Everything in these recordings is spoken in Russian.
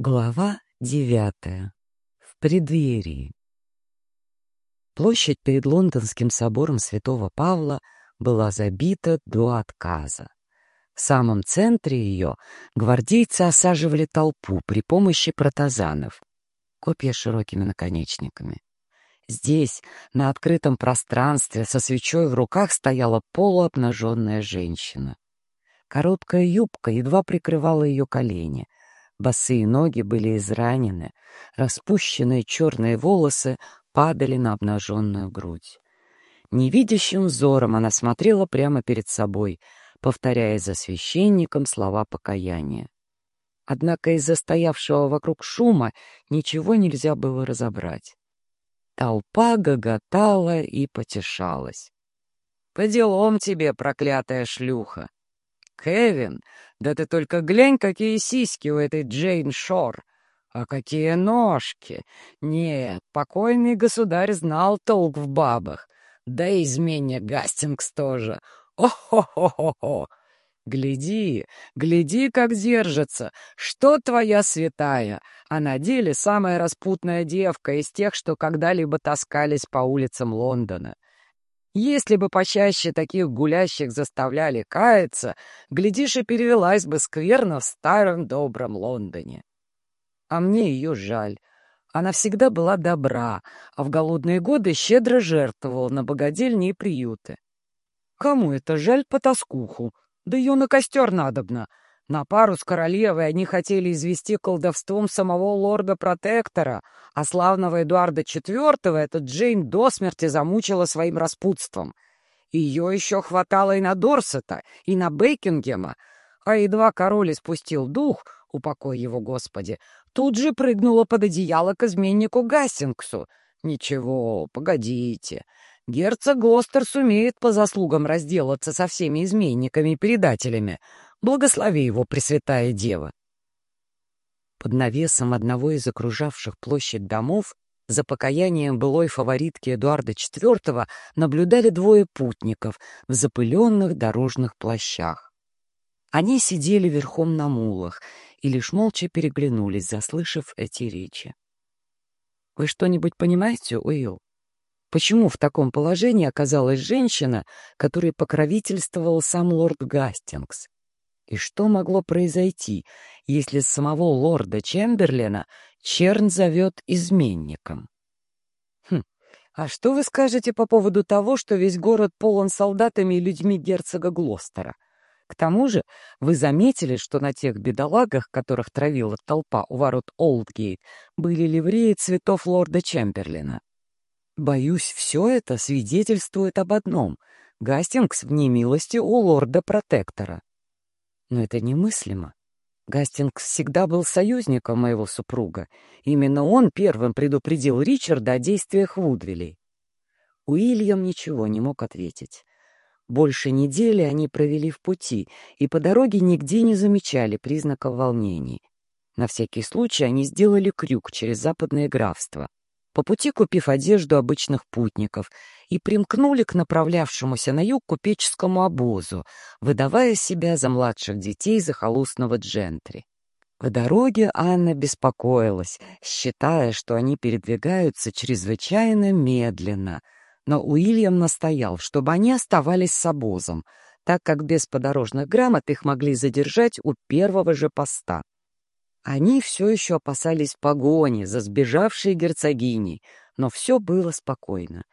Глава девятая. В преддверии. Площадь перед Лондонским собором святого Павла была забита до отказа. В самом центре ее гвардейцы осаживали толпу при помощи протазанов, копья широкими наконечниками. Здесь, на открытом пространстве, со свечой в руках стояла полуобнаженная женщина. Короткая юбка едва прикрывала ее колени — Босые ноги были изранены, распущенные черные волосы падали на обнаженную грудь. Невидящим взором она смотрела прямо перед собой, повторяя за священником слова покаяния. Однако из-за стоявшего вокруг шума ничего нельзя было разобрать. Толпа гоготала и потешалась. «По делам тебе, проклятая шлюха!» «Кевин, да ты только глянь, какие сиськи у этой Джейн Шор! А какие ножки! Нет, покойный государь знал толк в бабах. Да и изменник Гастингс тоже. О-хо-хо-хо-хо! Гляди, гляди, как держится! Что твоя святая? А на деле самая распутная девка из тех, что когда-либо таскались по улицам Лондона. Если бы почаще таких гулящих заставляли каяться, глядишь, и перевелась бы скверно в старом добром Лондоне. А мне ее жаль. Она всегда была добра, а в голодные годы щедро жертвовала на богадельни и приюты. Кому это жаль по тоскуху? Да ее на костер надобно. На пару с королевой они хотели извести колдовством самого лорда-протектора, а славного Эдуарда IV этот Джейн до смерти замучила своим распутством. Ее еще хватало и на Дорсета, и на Бейкингема, а едва король испустил дух, упокой его Господи, тут же прыгнула под одеяло к изменнику Гастингсу. Ничего, погодите, герцог Глостер сумеет по заслугам разделаться со всеми изменниками и предателями, Благослови его, Пресвятая Дева!» Под навесом одного из окружавших площадь домов за покаянием былой фаворитки Эдуарда IV наблюдали двое путников в запыленных дорожных плащах. Они сидели верхом на мулах и лишь молча переглянулись, заслышав эти речи. «Вы что-нибудь понимаете, Уилл? Почему в таком положении оказалась женщина, которой покровительствовал сам лорд Гастингс? И что могло произойти, если самого лорда Чемберлена Черн зовет изменником? Хм, а что вы скажете по поводу того, что весь город полон солдатами и людьми герцога Глостера? К тому же вы заметили, что на тех бедолагах, которых травила толпа у ворот Олдгейт, были ливреи цветов лорда Чемберлина. Боюсь, все это свидетельствует об одном — Гастингс в немилости у лорда-протектора. Но это немыслимо. Гастингс всегда был союзником моего супруга. Именно он первым предупредил Ричарда о действиях Вудвилей. Уильям ничего не мог ответить. Больше недели они провели в пути, и по дороге нигде не замечали признаков волнений. На всякий случай они сделали крюк через западное графство по пути купив одежду обычных путников, и примкнули к направлявшемуся на юг купеческому обозу, выдавая себя за младших детей захолустного джентри. По дороге Анна беспокоилась, считая, что они передвигаются чрезвычайно медленно, но Уильям настоял, чтобы они оставались с обозом, так как без подорожных грамот их могли задержать у первого же поста. Они все еще опасались погони за сбежавшей герцогиней, но все было спокойно.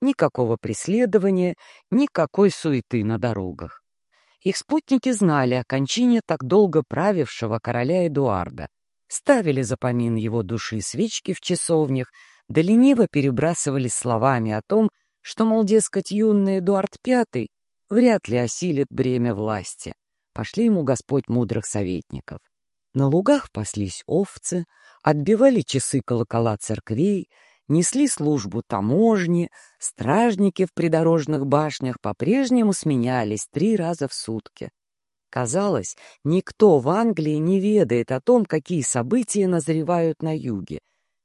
Никакого преследования, никакой суеты на дорогах. Их спутники знали о кончине так долго правившего короля Эдуарда, ставили за помин его души свечки в часовнях, да лениво перебрасывались словами о том, что, мол, дескать, юный Эдуард V вряд ли осилит бремя власти. Пошли ему Господь мудрых советников. На лугах паслись овцы, отбивали часы колокола церквей, несли службу таможни, стражники в придорожных башнях по-прежнему сменялись три раза в сутки. Казалось, никто в Англии не ведает о том, какие события назревают на юге.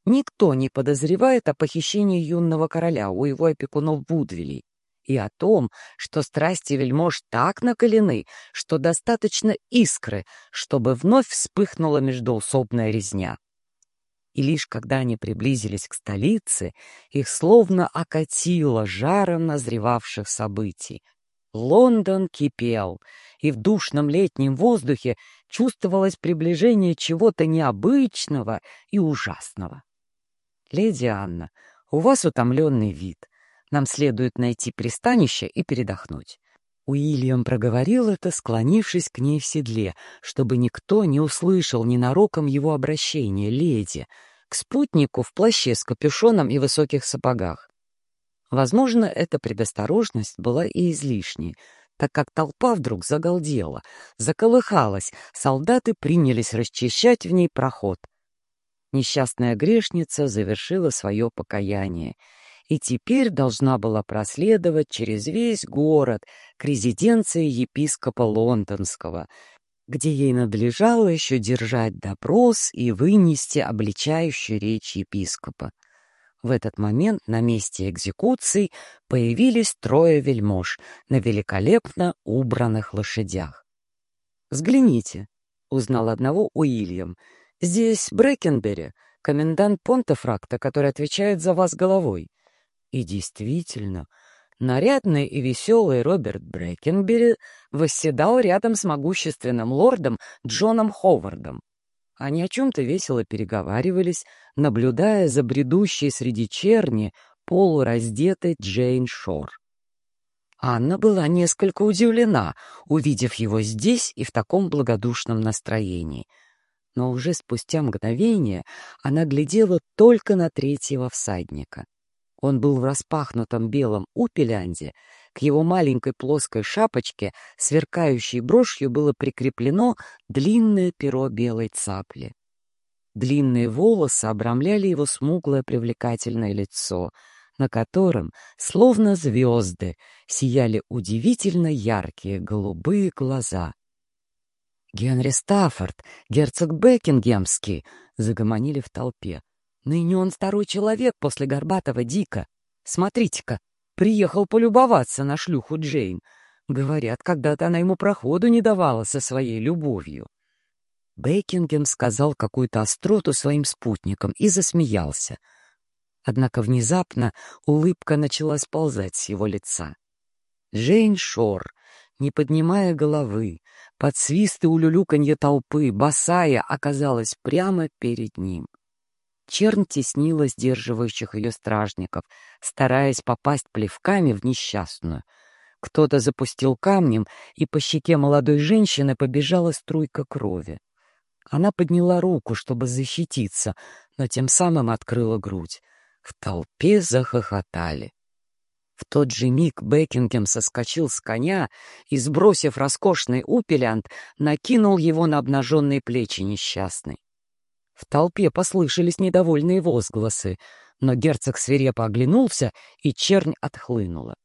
Никто не подозревает о похищении юного короля у его опекунов Будвилей. И о том, что страсти вельмож так накалены, что достаточно искры, чтобы вновь вспыхнула междоусобная резня. И лишь когда они приблизились к столице, их словно окатило жаром назревавших событий. Лондон кипел, и в душном летнем воздухе чувствовалось приближение чего-то необычного и ужасного. «Леди Анна, у вас утомленный вид. Нам следует найти пристанище и передохнуть». Уильям проговорил это, склонившись к ней в седле, чтобы никто не услышал ненароком его обращения, леди, к спутнику в плаще с капюшоном и высоких сапогах. Возможно, эта предосторожность была и излишней, так как толпа вдруг загалдела, заколыхалась, солдаты принялись расчищать в ней проход. Несчастная грешница завершила свое покаяние и теперь должна была проследовать через весь город к резиденции епископа Лондонского, где ей надлежало еще держать допрос и вынести обличающую речь епископа. В этот момент на месте экзекуции появились трое вельмож на великолепно убранных лошадях. «Взгляните», — узнал одного Уильям, — «здесь Брэкенбери, комендант Понтефракта, который отвечает за вас головой». И действительно, нарядный и веселый Роберт Брэкенбери восседал рядом с могущественным лордом Джоном Ховардом. Они о чем-то весело переговаривались, наблюдая за бредущей среди черни полураздетой Джейн Шор. Анна была несколько удивлена, увидев его здесь и в таком благодушном настроении. Но уже спустя мгновение она глядела только на третьего всадника. Он был в распахнутом белом упелянде, к его маленькой плоской шапочке, сверкающей брошью, было прикреплено длинное перо белой цапли. Длинные волосы обрамляли его смуглое привлекательное лицо, на котором, словно звезды, сияли удивительно яркие голубые глаза. «Генри Стаффорд, герцог Бекингемский!» — загомонили в толпе. «Ныне он второй человек после Горбатого Дика. Смотрите-ка, Приехал полюбоваться на шлюху Джейн. Говорят, когда-то она ему проходу не давала со своей любовью. Бейкингем сказал какую-то остроту своим спутникам и засмеялся. Однако внезапно улыбка начала сползать с его лица. Джейн Шор, не поднимая головы, под свисты улюлюканье толпы, босая, оказалась прямо перед ним. Чернь теснила сдерживающих ее стражников, стараясь попасть плевками в несчастную. Кто-то запустил камнем, и по щеке молодой женщины побежала струйка крови. Она подняла руку, чтобы защититься, но тем самым открыла грудь. В толпе захохотали. В тот же миг Бекингем соскочил с коня и, сбросив роскошный упелянт, накинул его на обнаженные плечи несчастной. В толпе послышались недовольные возгласы, но герцог свирепо оглянулся, и чернь отхлынула.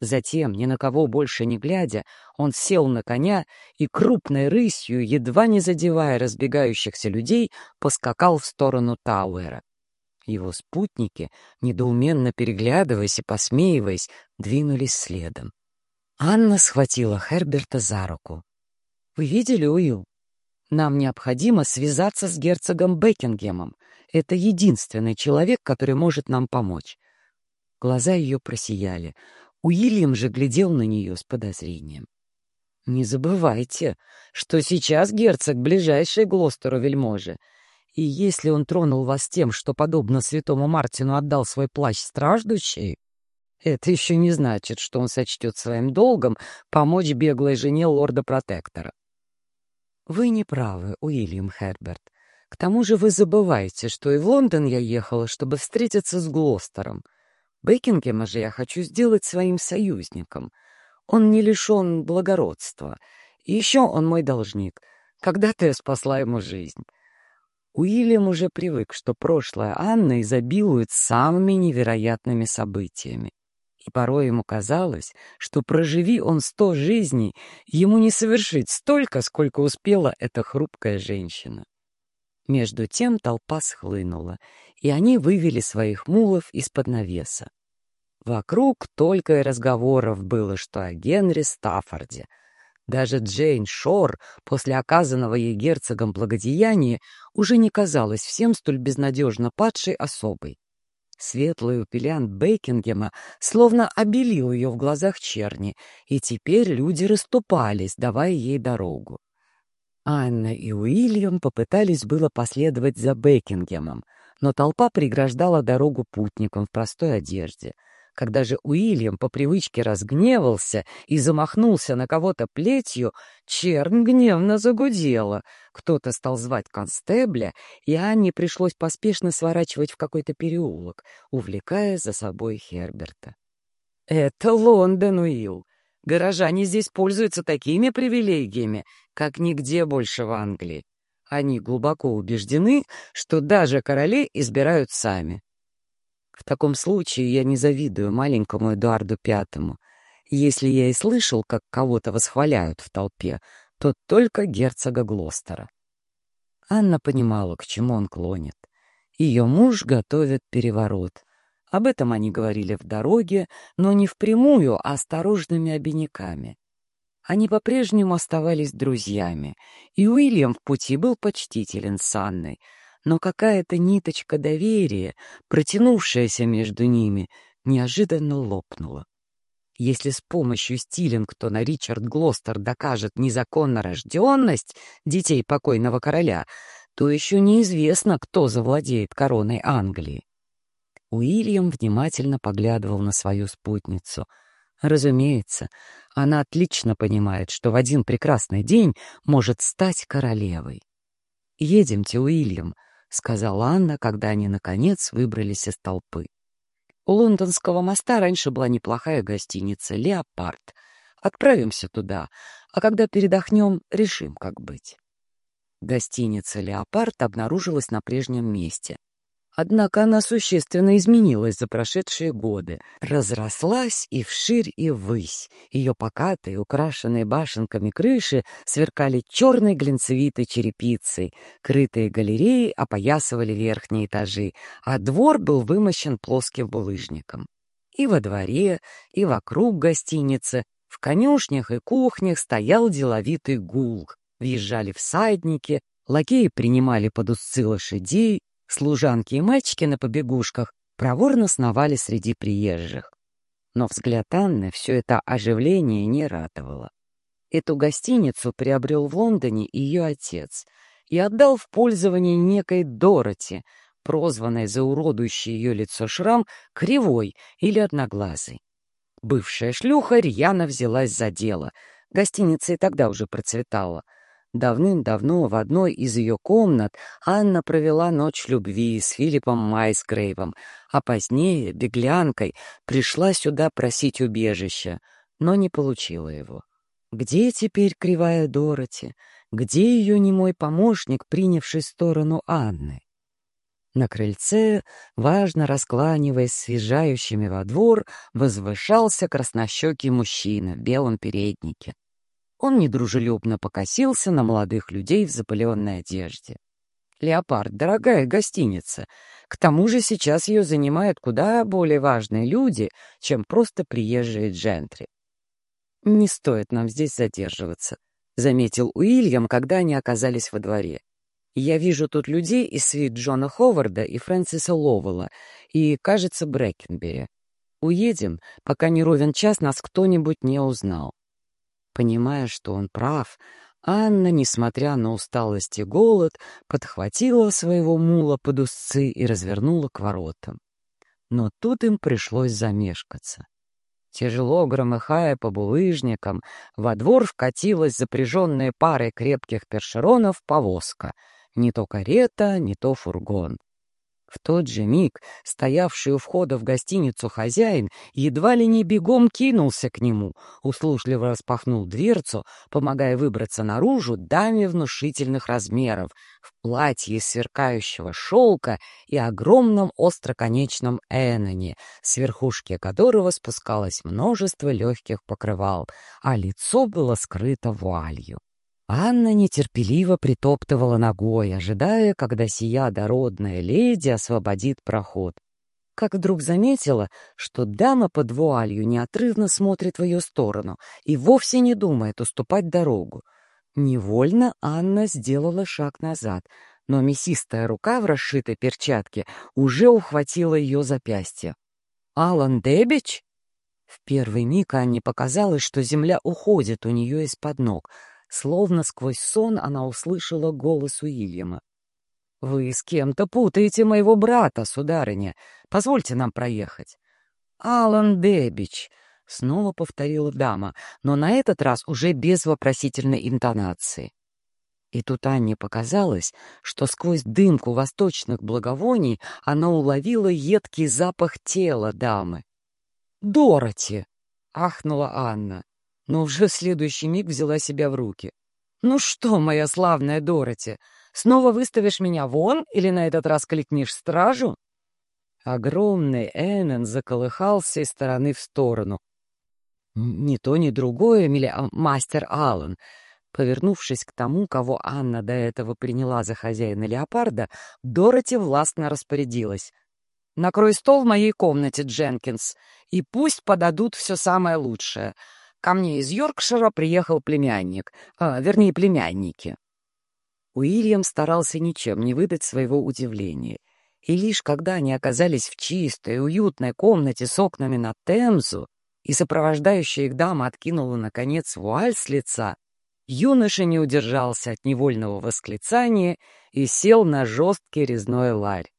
Затем, ни на кого больше не глядя, он сел на коня и крупной рысью, едва не задевая разбегающихся людей, поскакал в сторону Тауэра. Его спутники, недоуменно переглядываясь и посмеиваясь, двинулись следом. Анна схватила Херберта за руку. «Вы видели, Уилл? Нам необходимо связаться с герцогом Бекингемом. Это единственный человек, который может нам помочь. Глаза ее просияли. Уильям же глядел на нее с подозрением. «Не забывайте, что сейчас герцог — ближайший Глостеру вельможи. И если он тронул вас тем, что, подобно святому Мартину, отдал свой плащ страждущей, это еще не значит, что он сочтет своим долгом помочь беглой жене лорда-протектора. Вы не правы, Уильям Херберт. К тому же вы забываете, что и в Лондон я ехала, чтобы встретиться с Глостером. Бекингема же я хочу сделать своим союзником. Он не лишен благородства. И еще он мой должник. Когда-то я спасла ему жизнь. Уильям уже привык, что прошлое Анны изобилует самыми невероятными событиями и порой ему казалось, что проживи он сто жизней, ему не совершить столько, сколько успела эта хрупкая женщина. Между тем толпа схлынула, и они вывели своих мулов из-под навеса. Вокруг только и разговоров было, что о Генри Стаффорде. Даже Джейн Шор, после оказанного ей герцогом благодеяния, уже не казалась всем столь безнадежно падшей особой. Светлый упелян Бейкингема словно обелил ее в глазах черни, и теперь люди расступались, давая ей дорогу. Анна и Уильям попытались было последовать за Бекингемом, но толпа преграждала дорогу путникам в простой одежде. Когда же Уильям по привычке разгневался и замахнулся на кого-то плетью, чернь гневно загудела. Кто-то стал звать констебля, и Анне пришлось поспешно сворачивать в какой-то переулок, увлекая за собой Херберта. «Это Лондон, Уилл! Горожане здесь пользуются такими привилегиями, как нигде больше в Англии. Они глубоко убеждены, что даже короли избирают сами. В таком случае я не завидую маленькому Эдуарду Пятому. Если я и слышал, как кого-то восхваляют в толпе, то только герцога Глостера. Анна понимала, к чему он клонит. Ее муж готовит переворот — об этом они говорили в дороге, но не впрямую, а осторожными обиняками. Они по-прежнему оставались друзьями, и Уильям в пути был почтителен с Анной, но какая-то ниточка доверия, протянувшаяся между ними, неожиданно лопнула. Если с помощью Стиллингтона Ричард Глостер докажет незаконно рожденность детей покойного короля, то еще неизвестно, кто завладеет короной Англии. Уильям внимательно поглядывал на свою спутницу. Разумеется, она отлично понимает, что в один прекрасный день может стать королевой. «Едемте, Уильям», — сказала Анна, когда они, наконец, выбрались из толпы. У лондонского моста раньше была неплохая гостиница «Леопард». Отправимся туда, а когда передохнем, решим, как быть. Гостиница «Леопард» обнаружилась на прежнем месте. Однако она существенно изменилась за прошедшие годы, разрослась и вширь, и ввысь. Ее покатые, украшенные башенками крыши сверкали черной глинцевитой черепицей, крытые галереи опоясывали верхние этажи, а двор был вымощен плоским булыжником. И во дворе, и вокруг гостиницы, в конюшнях и кухнях стоял деловитый гул. Въезжали всадники, лакеи принимали под узцы лошадей, Служанки и мальчики на побегушках проворно сновали среди приезжих. Но взгляд Анны все это оживление не радовало. Эту гостиницу приобрел в Лондоне ее отец и отдал в пользование некой Дороти, прозванной за уродующий ее лицо шрам кривой или одноглазый. Бывшая шлюха рьяно взялась за дело. Гостиница и тогда уже процветала — Давным-давно в одной из ее комнат Анна провела ночь любви с Филиппом Майсгрейвом, а позднее, беглянкой, пришла сюда просить убежища, но не получила его. Где теперь кривая Дороти? Где ее немой помощник, принявший сторону Анны? На крыльце, важно раскланиваясь с въезжающими во двор, возвышался краснощекий мужчина в белом переднике. Он недружелюбно покосился на молодых людей в запыленной одежде. «Леопард — дорогая гостиница. К тому же сейчас ее занимают куда более важные люди, чем просто приезжие джентри. Не стоит нам здесь задерживаться», — заметил Уильям, когда они оказались во дворе. «Я вижу тут людей из свит Джона Ховарда и Фрэнсиса Ловелла и, кажется, Брэкенбери. Уедем, пока не ровен час нас кто-нибудь не узнал». Понимая, что он прав, Анна, несмотря на усталость и голод, подхватила своего мула под узцы и развернула к воротам. Но тут им пришлось замешкаться. Тяжело громыхая по булыжникам, во двор вкатилась запряженная парой крепких першеронов повозка. Не то карета, не то фургон. В тот же миг стоявший у входа в гостиницу хозяин едва ли не бегом кинулся к нему, услужливо распахнул дверцу, помогая выбраться наружу даме внушительных размеров, в платье сверкающего шелка и огромном остроконечном эноне, с верхушки которого спускалось множество легких покрывал, а лицо было скрыто вуалью. Анна нетерпеливо притоптывала ногой, ожидая, когда сия дородная леди освободит проход. как вдруг заметила, что дама под вуалью неотрывно смотрит в ее сторону и вовсе не думает уступать дорогу. Невольно Анна сделала шаг назад, но мясистая рука в расшитой перчатке уже ухватила ее запястье. «Алан Дебич?» В первый миг Анне показалось, что земля уходит у нее из-под ног. Словно сквозь сон она услышала голос Уильяма. «Вы с кем-то путаете моего брата, сударыня. Позвольте нам проехать». «Алан Дебич», — снова повторила дама, но на этот раз уже без вопросительной интонации. И тут Анне показалось, что сквозь дымку восточных благовоний она уловила едкий запах тела дамы. «Дороти!» — ахнула Анна, но уже следующий миг взяла себя в руки. «Ну что, моя славная Дороти, снова выставишь меня вон или на этот раз кликнешь стражу?» Огромный Эннен заколыхался из стороны в сторону. «Ни то, ни другое, миля... А, мастер Аллен!» Повернувшись к тому, кого Анна до этого приняла за хозяина леопарда, Дороти властно распорядилась. «Накрой стол в моей комнате, Дженкинс, и пусть подадут все самое лучшее. Ко мне из Йоркшира приехал племянник, а, вернее, племянники». Уильям старался ничем не выдать своего удивления. И лишь когда они оказались в чистой, уютной комнате с окнами на Темзу, и сопровождающая их дама откинула, наконец, вуаль с лица, юноша не удержался от невольного восклицания и сел на жесткий резной ларь.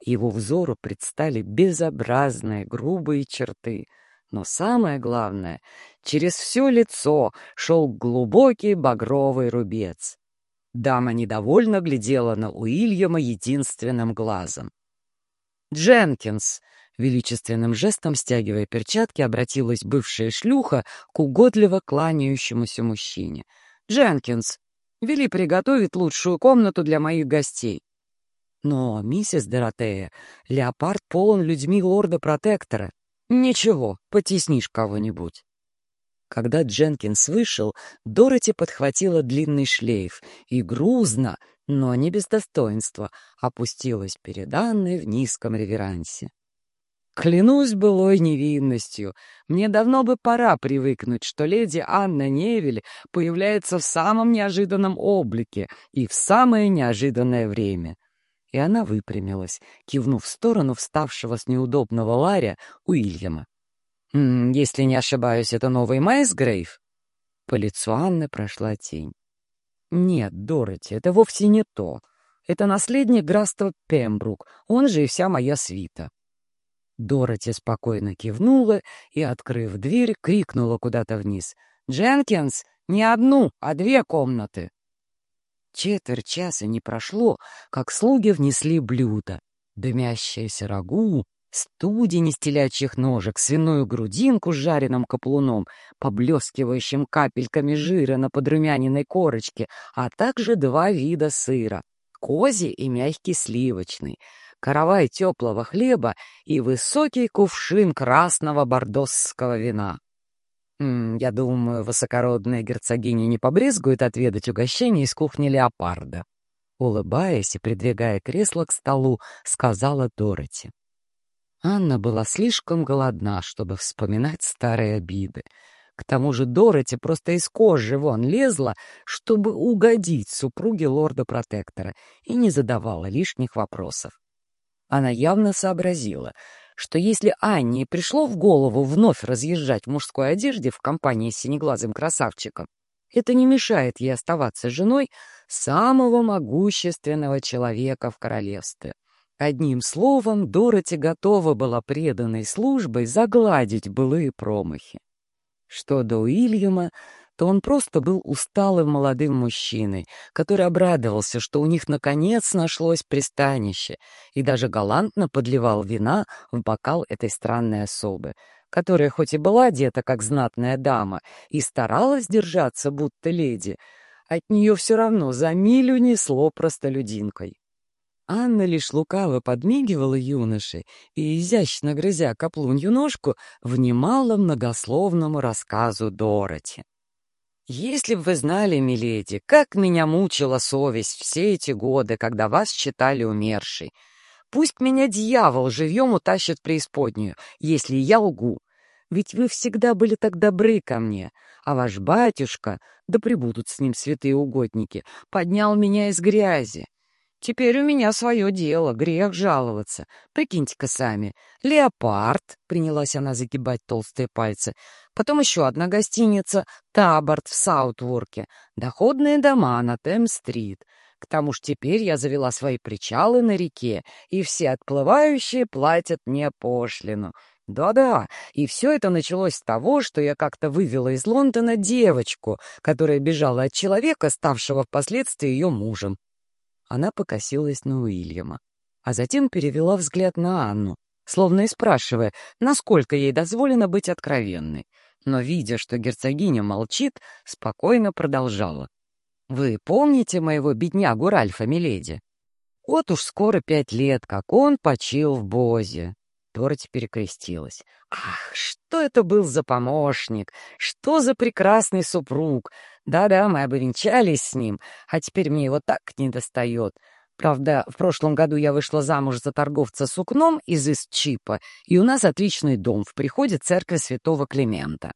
Его взору предстали безобразные, грубые черты, но самое главное, через все лицо шел глубокий багровый рубец. Дама недовольно глядела на Уильяма единственным глазом. «Дженкинс!» Величественным жестом, стягивая перчатки, обратилась бывшая шлюха к угодливо кланяющемуся мужчине. «Дженкинс, вели приготовить лучшую комнату для моих гостей». «Но, миссис Доротея, леопард полон людьми лорда-протектора. Ничего, потеснишь кого-нибудь». Когда Дженкинс вышел, Дороти подхватила длинный шлейф и грузно, но не без достоинства, опустилась перед Анной в низком реверансе. Клянусь былой невинностью, мне давно бы пора привыкнуть, что леди Анна Невель появляется в самом неожиданном облике и в самое неожиданное время. И она выпрямилась, кивнув в сторону вставшего с неудобного ларя Уильяма. «М -м, «Если не ошибаюсь, это новый Майсгрейв?» По лицу Анны прошла тень. «Нет, Дороти, это вовсе не то. Это наследник графства Пембрук, он же и вся моя свита». Дороти спокойно кивнула и, открыв дверь, крикнула куда-то вниз. «Дженкинс, не одну, а две комнаты!» Четверть часа не прошло, как слуги внесли блюдо. Дымящееся рагу, студень из телячьих ножек, свиную грудинку с жареным каплуном, поблескивающим капельками жира на подрумяненной корочке, а также два вида сыра — козий и мягкий сливочный — каравай теплого хлеба и высокий кувшин красного бордосского вина. Я думаю, высокородная герцогиня не побрезгует отведать угощение из кухни леопарда. Улыбаясь и придвигая кресло к столу, сказала Дороти. Анна была слишком голодна, чтобы вспоминать старые обиды. К тому же Дороти просто из кожи вон лезла, чтобы угодить супруге лорда-протектора, и не задавала лишних вопросов. Она явно сообразила, что если Анне пришло в голову вновь разъезжать в мужской одежде в компании с синеглазым красавчиком, это не мешает ей оставаться женой самого могущественного человека в королевстве. Одним словом, Дороти готова была преданной службой загладить былые промахи. Что до Уильяма, то он просто был усталым молодым мужчиной, который обрадовался, что у них наконец нашлось пристанище, и даже галантно подливал вина в бокал этой странной особы, которая хоть и была одета как знатная дама и старалась держаться будто леди, от нее все равно за милю несло простолюдинкой. Анна лишь лукаво подмигивала юноше и, изящно грызя каплунью ножку, внимала многословному рассказу Дороти. «Если бы вы знали, миледи, как меня мучила совесть все эти годы, когда вас считали умершей. Пусть меня дьявол живьем утащит в преисподнюю, если я лгу. Ведь вы всегда были так добры ко мне, а ваш батюшка, да прибудут с ним святые угодники, поднял меня из грязи. Теперь у меня свое дело, грех жаловаться. Прикиньте-ка сами. Леопард, принялась она загибать толстые пальцы. Потом еще одна гостиница, Таборд в Саутворке. Доходные дома на Тем-стрит. К тому ж теперь я завела свои причалы на реке, и все отплывающие платят мне пошлину. Да-да, и все это началось с того, что я как-то вывела из Лондона девочку, которая бежала от человека, ставшего впоследствии ее мужем. Она покосилась на Уильяма, а затем перевела взгляд на Анну, словно и спрашивая, насколько ей дозволено быть откровенной. Но, видя, что герцогиня молчит, спокойно продолжала. «Вы помните моего беднягу Ральфа, миледи? Вот уж скоро пять лет, как он почил в Бозе. Дороти перекрестилась. «Ах, что это был за помощник! Что за прекрасный супруг! Да-да, мы обвенчались с ним, а теперь мне его так не достает. Правда, в прошлом году я вышла замуж за торговца сукном из Истчипа, и у нас отличный дом в приходе церкви святого Климента.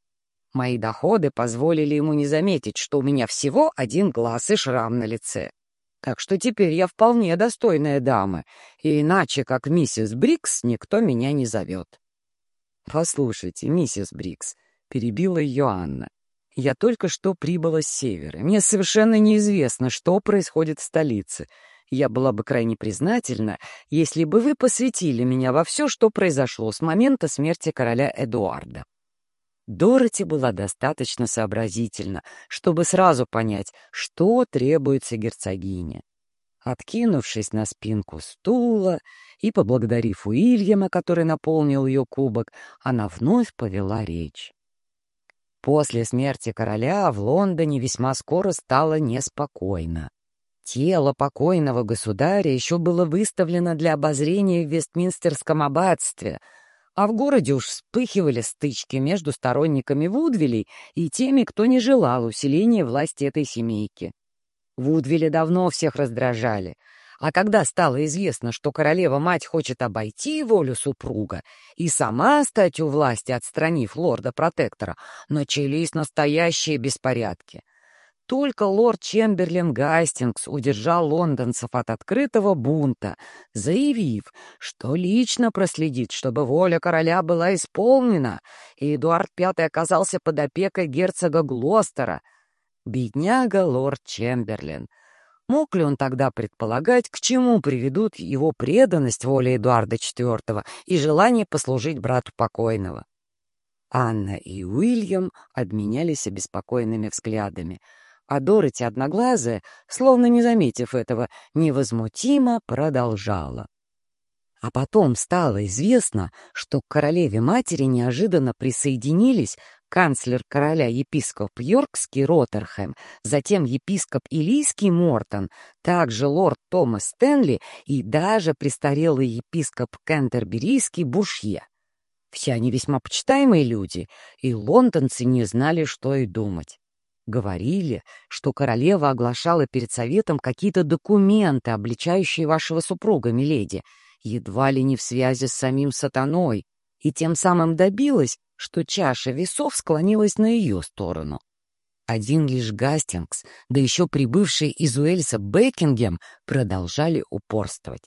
Мои доходы позволили ему не заметить, что у меня всего один глаз и шрам на лице. Так что теперь я вполне достойная дама, и иначе, как миссис Брикс, никто меня не зовет. «Послушайте, миссис Брикс», — перебила ее Анна, — «я только что прибыла с севера. Мне совершенно неизвестно, что происходит в столице. Я была бы крайне признательна, если бы вы посвятили меня во все, что произошло с момента смерти короля Эдуарда». Дороти была достаточно сообразительна, чтобы сразу понять, что требуется герцогине. Откинувшись на спинку стула и поблагодарив Уильяма, который наполнил ее кубок, она вновь повела речь. После смерти короля в Лондоне весьма скоро стало неспокойно. Тело покойного государя еще было выставлено для обозрения в Вестминстерском аббатстве — а в городе уж вспыхивали стычки между сторонниками Вудвилей и теми, кто не желал усиления власти этой семейки. Вудвили давно всех раздражали, а когда стало известно, что королева-мать хочет обойти волю супруга и сама стать у власти, отстранив лорда-протектора, начались настоящие беспорядки — только лорд Чемберлин Гастингс удержал лондонцев от открытого бунта, заявив, что лично проследит, чтобы воля короля была исполнена, и Эдуард V оказался под опекой герцога Глостера. Бедняга лорд Чемберлин. Мог ли он тогда предполагать, к чему приведут его преданность воле Эдуарда IV и желание послужить брату покойного? Анна и Уильям обменялись обеспокоенными взглядами — а Дороти Одноглазая, словно не заметив этого, невозмутимо продолжала. А потом стало известно, что к королеве-матери неожиданно присоединились канцлер короля епископ Йоркский Роттерхэм, затем епископ Илийский Мортон, также лорд Томас Стэнли и даже престарелый епископ Кентерберийский Бушье. Все они весьма почитаемые люди, и лондонцы не знали, что и думать. Говорили, что королева оглашала перед советом какие-то документы, обличающие вашего супруга, миледи, едва ли не в связи с самим сатаной, и тем самым добилась, что чаша весов склонилась на ее сторону. Один лишь Гастингс, да еще прибывший из Уэльса Бекингем, продолжали упорствовать.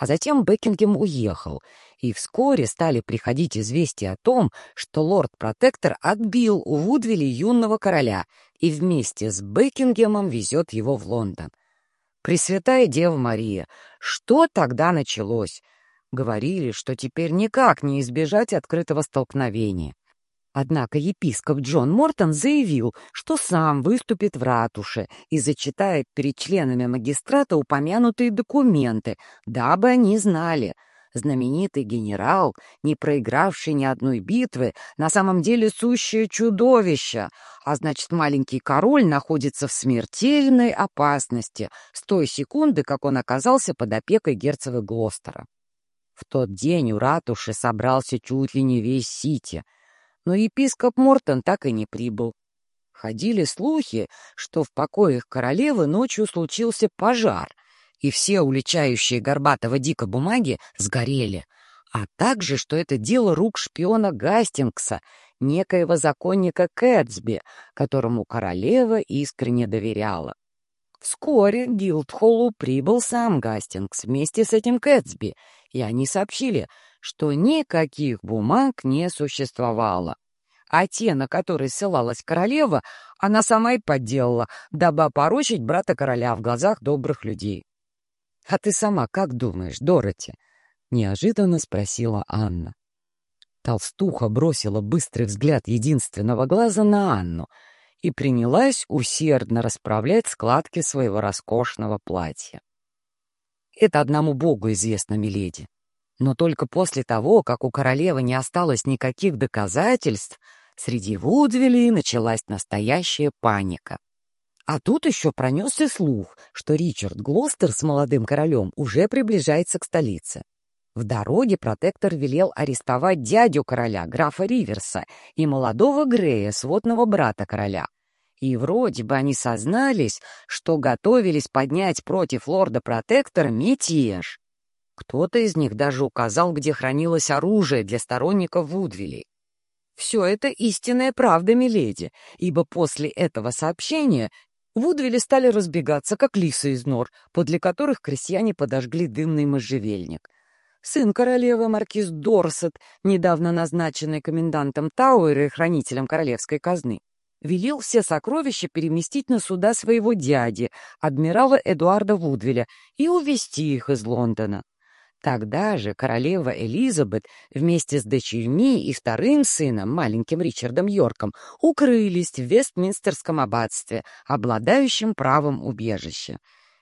А затем Бекингем уехал, и вскоре стали приходить известия о том, что лорд-протектор отбил у Вудвилли юного короля и вместе с Бекингемом везет его в Лондон. Пресвятая Дева Мария, что тогда началось? Говорили, что теперь никак не избежать открытого столкновения. Однако епископ Джон Мортон заявил, что сам выступит в ратуше и зачитает перед членами магистрата упомянутые документы, дабы они знали — знаменитый генерал, не проигравший ни одной битвы, на самом деле сущее чудовище, а значит, маленький король находится в смертельной опасности с той секунды, как он оказался под опекой герцога Глостера. В тот день у ратуши собрался чуть ли не весь Сити, но епископ Мортон так и не прибыл. Ходили слухи, что в покоях королевы ночью случился пожар, и все уличающие Горбатого дико бумаги сгорели, а также, что это дело рук шпиона Гастингса, некоего законника Кэтсби, которому королева искренне доверяла. Вскоре к Гилдхоллу прибыл сам Гастингс вместе с этим Кэтсби, и они сообщили, что никаких бумаг не существовало. А те, на которые ссылалась королева, она сама и подделала, дабы опорочить брата короля в глазах добрых людей. «А ты сама как думаешь, Дороти?» — неожиданно спросила Анна. Толстуха бросила быстрый взгляд единственного глаза на Анну — и принялась усердно расправлять складки своего роскошного платья. Это одному богу известно, миледи. Но только после того, как у королевы не осталось никаких доказательств, среди Вудвилли началась настоящая паника. А тут еще пронесся слух, что Ричард Глостер с молодым королем уже приближается к столице. В дороге протектор велел арестовать дядю короля, графа Риверса, и молодого Грея, сводного брата короля. И вроде бы они сознались, что готовились поднять против лорда-протектора мятеж. Кто-то из них даже указал, где хранилось оружие для сторонников Вудвилей. Все это истинная правда, миледи, ибо после этого сообщения Вудвили стали разбегаться, как лисы из нор, подле которых крестьяне подожгли дымный можжевельник — сын королевы маркиз Дорсет, недавно назначенный комендантом Тауэра и хранителем королевской казны, велел все сокровища переместить на суда своего дяди, адмирала Эдуарда Вудвиля, и увезти их из Лондона. Тогда же королева Элизабет вместе с дочерьми и вторым сыном, маленьким Ричардом Йорком, укрылись в Вестминстерском аббатстве, обладающем правом убежища.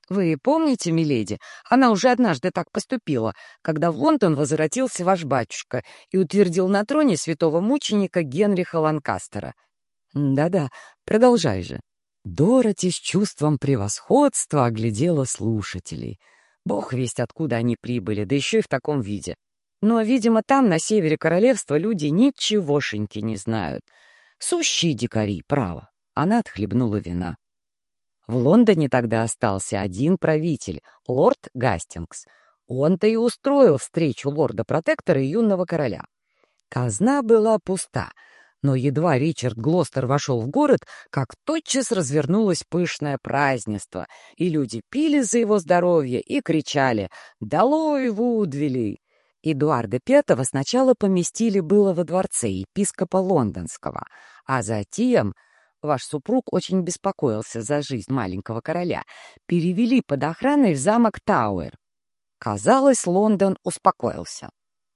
Вы помните, миледи, она уже однажды так поступила, когда в Лондон возвратился ваш батюшка и утвердил на троне святого мученика Генриха Ланкастера. Да-да, продолжай же. Дороти с чувством превосходства оглядела слушателей. Бог весть, откуда они прибыли, да еще и в таком виде. Но, видимо, там, на севере королевства, люди ничегошеньки не знают. Сущие дикари, право. Она отхлебнула вина. В Лондоне тогда остался один правитель, лорд Гастингс. Он-то и устроил встречу лорда-протектора и юного короля. Казна была пуста, но едва Ричард Глостер вошел в город, как тотчас развернулось пышное празднество, и люди пили за его здоровье и кричали «Долой Вудвилли!». Эдуарда V сначала поместили было во дворце епископа Лондонского, а затем Ваш супруг очень беспокоился за жизнь маленького короля. Перевели под охраной в замок Тауэр. Казалось, Лондон успокоился.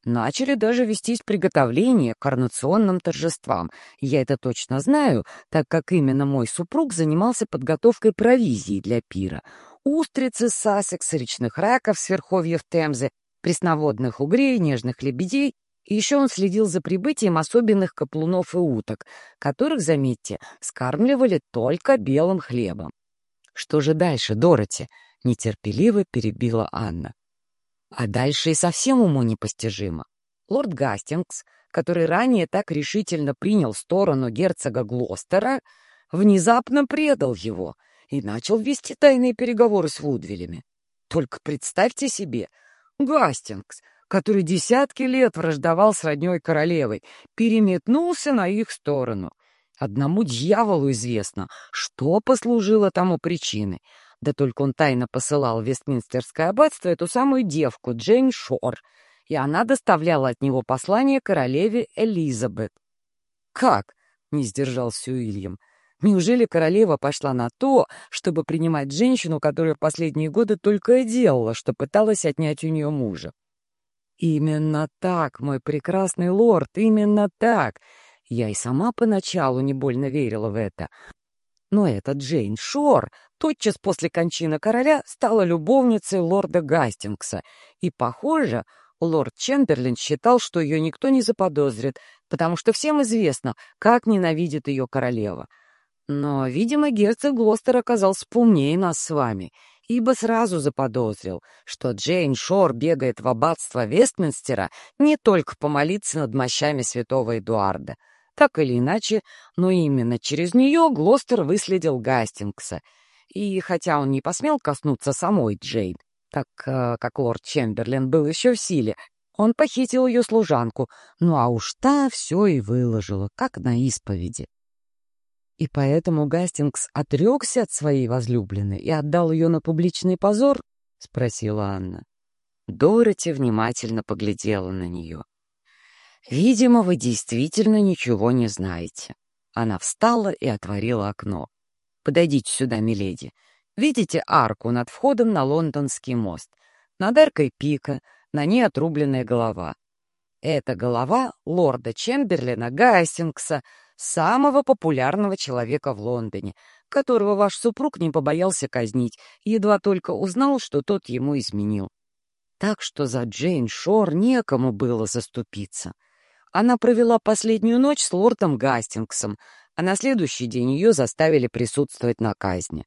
Начали даже вестись приготовления к коронационным торжествам. Я это точно знаю, так как именно мой супруг занимался подготовкой провизии для пира. Устрицы, сасекс, речных раков с верховьев Темзы, пресноводных угрей, нежных лебедей и еще он следил за прибытием особенных каплунов и уток, которых, заметьте, скармливали только белым хлебом. «Что же дальше, Дороти?» — нетерпеливо перебила Анна. А дальше и совсем уму непостижимо. Лорд Гастингс, который ранее так решительно принял сторону герцога Глостера, внезапно предал его и начал вести тайные переговоры с Вудвилями. Только представьте себе, Гастингс, который десятки лет враждовал с родней королевой, переметнулся на их сторону. Одному дьяволу известно, что послужило тому причиной. Да только он тайно посылал в Вестминстерское аббатство эту самую девку, Джейн Шор, и она доставляла от него послание королеве Элизабет. «Как?» — не сдержался Уильям. «Неужели королева пошла на то, чтобы принимать женщину, которая последние годы только и делала, что пыталась отнять у нее мужа?» Именно так, мой прекрасный лорд, именно так. Я и сама поначалу не больно верила в это. Но эта Джейн Шор тотчас после кончины короля стала любовницей лорда Гастингса. И, похоже, лорд Чемберлин считал, что ее никто не заподозрит, потому что всем известно, как ненавидит ее королева. Но, видимо, герцог Глостер оказался поумнее нас с вами — ибо сразу заподозрил, что Джейн Шор бегает в аббатство Вестминстера не только помолиться над мощами святого Эдуарда. Так или иначе, но именно через нее Глостер выследил Гастингса. И хотя он не посмел коснуться самой Джейн, так э, как лорд Чемберлин был еще в силе, он похитил ее служанку, ну а уж та все и выложила, как на исповеди. И поэтому Гастингс отрекся от своей возлюбленной и отдал ее на публичный позор? — спросила Анна. Дороти внимательно поглядела на нее. «Видимо, вы действительно ничего не знаете». Она встала и отворила окно. «Подойдите сюда, миледи. Видите арку над входом на лондонский мост? Над аркой пика, на ней отрубленная голова. Это голова лорда Чемберлина Гастингса, самого популярного человека в Лондоне, которого ваш супруг не побоялся казнить, едва только узнал, что тот ему изменил. Так что за Джейн Шор некому было заступиться. Она провела последнюю ночь с лордом Гастингсом, а на следующий день ее заставили присутствовать на казни.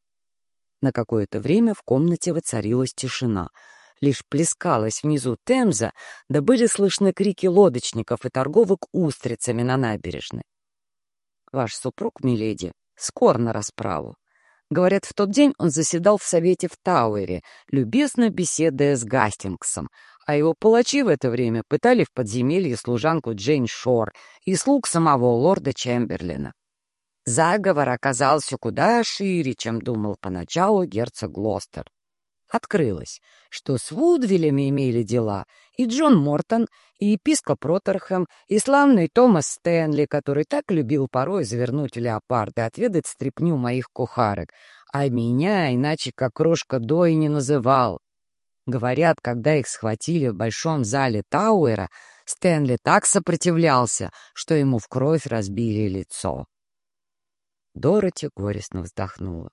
На какое-то время в комнате воцарилась тишина. Лишь плескалась внизу Темза, да были слышны крики лодочников и торговок устрицами на набережной. Ваш супруг, миледи, скоро на расправу. Говорят, в тот день он заседал в совете в Тауэре, любезно беседуя с Гастингсом, а его палачи в это время пытали в подземелье служанку Джейн Шор и слуг самого лорда Чемберлина. Заговор оказался куда шире, чем думал поначалу герцог Глостер открылось, что с Вудвиллями имели дела и Джон Мортон, и епископ Роттерхэм, и славный Томас Стэнли, который так любил порой завернуть и отведать стряпню моих кухарок, а меня иначе как крошка Дой не называл. Говорят, когда их схватили в большом зале Тауэра, Стэнли так сопротивлялся, что ему в кровь разбили лицо. Дороти горестно вздохнула.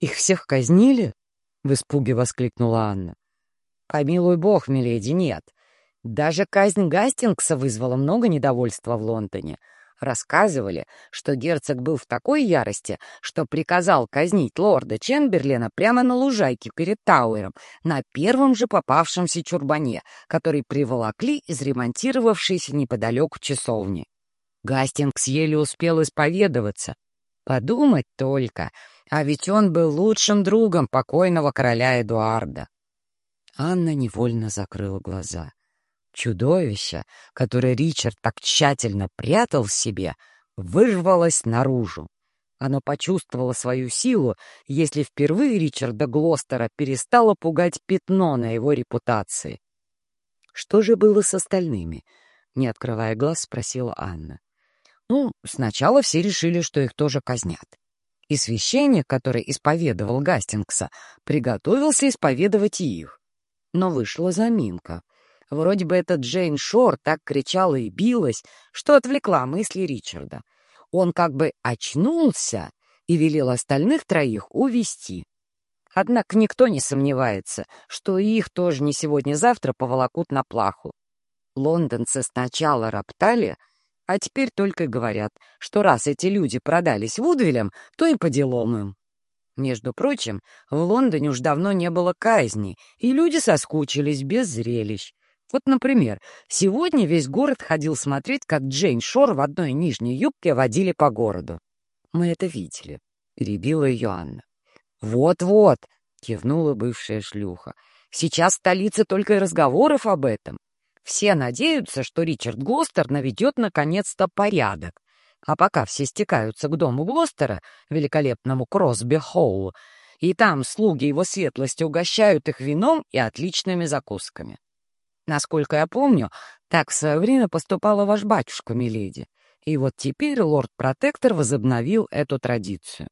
«Их всех казнили?» — в испуге воскликнула Анна. «Помилуй бог, миледи, нет. Даже казнь Гастингса вызвала много недовольства в Лондоне. Рассказывали, что герцог был в такой ярости, что приказал казнить лорда Чемберлина прямо на лужайке перед Тауэром, на первом же попавшемся чурбане, который приволокли из ремонтировавшейся неподалеку часовни. Гастингс еле успел исповедоваться. Подумать только, а ведь он был лучшим другом покойного короля Эдуарда. Анна невольно закрыла глаза. Чудовище, которое Ричард так тщательно прятал в себе, вырвалось наружу. Оно почувствовало свою силу, если впервые Ричарда Глостера перестало пугать пятно на его репутации. Что же было с остальными? Не открывая глаз, спросила Анна. Ну, сначала все решили, что их тоже казнят. И священник, который исповедовал Гастингса, приготовился исповедовать и их. Но вышла заминка. Вроде бы эта Джейн Шор так кричала и билась, что отвлекла мысли Ричарда. Он как бы очнулся и велел остальных троих увести. Однако никто не сомневается, что их тоже не сегодня-завтра поволокут на плаху. Лондонцы сначала роптали, а теперь только говорят, что раз эти люди продались Вудвилям, то и по делам им. Между прочим, в Лондоне уж давно не было казни, и люди соскучились без зрелищ. Вот, например, сегодня весь город ходил смотреть, как Джейн Шор в одной нижней юбке водили по городу. Мы это видели, — перебила ее Анна. «Вот-вот», — кивнула бывшая шлюха, — «сейчас в столице только и разговоров об этом. Все надеются, что Ричард Глостер наведет наконец-то порядок. А пока все стекаются к дому Глостера, великолепному Кросби Хоулу, и там слуги его светлости угощают их вином и отличными закусками. Насколько я помню, так в свое время поступала ваш батюшка, миледи. И вот теперь лорд-протектор возобновил эту традицию.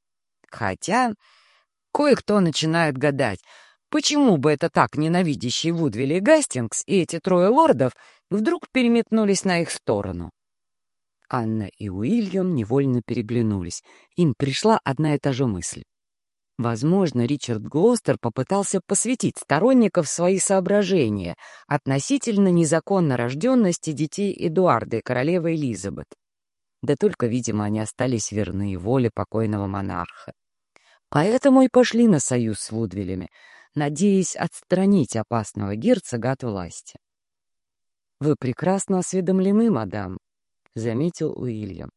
Хотя кое-кто начинает гадать, Почему бы это так ненавидящий Вудвилли Гастингс и эти трое лордов вдруг переметнулись на их сторону? Анна и Уильям невольно переглянулись. Им пришла одна и та же мысль. Возможно, Ричард Глостер попытался посвятить сторонников свои соображения относительно незаконно рожденности детей Эдуарда и королевы Элизабет. Да только, видимо, они остались верны воле покойного монарха. Поэтому и пошли на союз с Вудвиллями, надеясь отстранить опасного герцога от власти. «Вы прекрасно осведомлены, мадам», — заметил Уильям.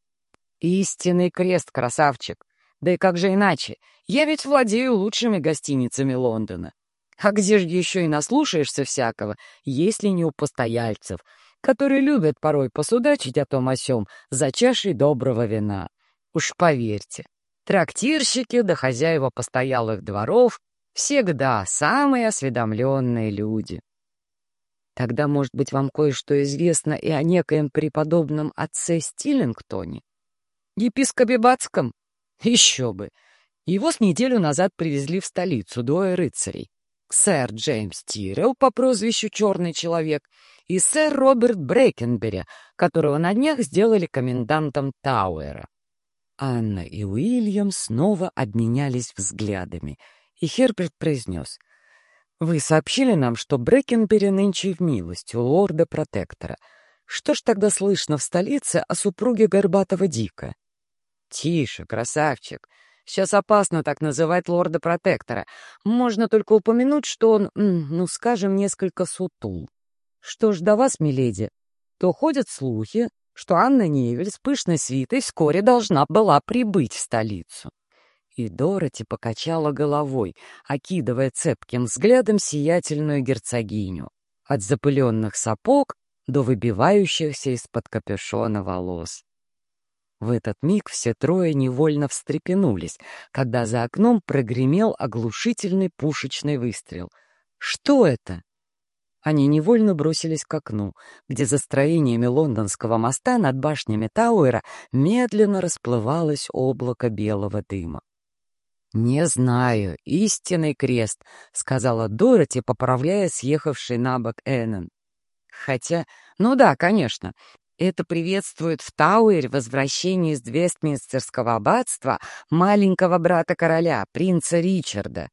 «Истинный крест, красавчик! Да и как же иначе? Я ведь владею лучшими гостиницами Лондона. А где же еще и наслушаешься всякого, если не у постояльцев, которые любят порой посудачить о том о сём за чашей доброго вина. Уж поверьте, трактирщики да хозяева постоялых дворов всегда самые осведомленные люди. Тогда, может быть, вам кое-что известно и о некоем преподобном отце Стиллингтоне? Епископе Бацком? Еще бы! Его с неделю назад привезли в столицу двое рыцарей. Сэр Джеймс Тирелл по прозвищу «Черный человек» и сэр Роберт Брейкенбери, которого на днях сделали комендантом Тауэра. Анна и Уильям снова обменялись взглядами, и Херберт произнес — вы сообщили нам, что Брэкенбери нынче в милости у лорда-протектора. Что ж тогда слышно в столице о супруге Горбатого Дика? Тише, красавчик. Сейчас опасно так называть лорда-протектора. Можно только упомянуть, что он, ну, скажем, несколько сутул. Что ж до вас, миледи, то ходят слухи, что Анна Невель с пышной свитой вскоре должна была прибыть в столицу. И Дороти покачала головой, окидывая цепким взглядом сиятельную герцогиню. От запыленных сапог до выбивающихся из-под капюшона волос. В этот миг все трое невольно встрепенулись, когда за окном прогремел оглушительный пушечный выстрел. «Что это?» Они невольно бросились к окну, где за строениями лондонского моста над башнями Тауэра медленно расплывалось облако белого дыма. «Не знаю, истинный крест», — сказала Дороти, поправляя съехавший на бок Эннон. «Хотя, ну да, конечно, это приветствует в Тауэре возвращение из Вестминстерского аббатства маленького брата короля, принца Ричарда».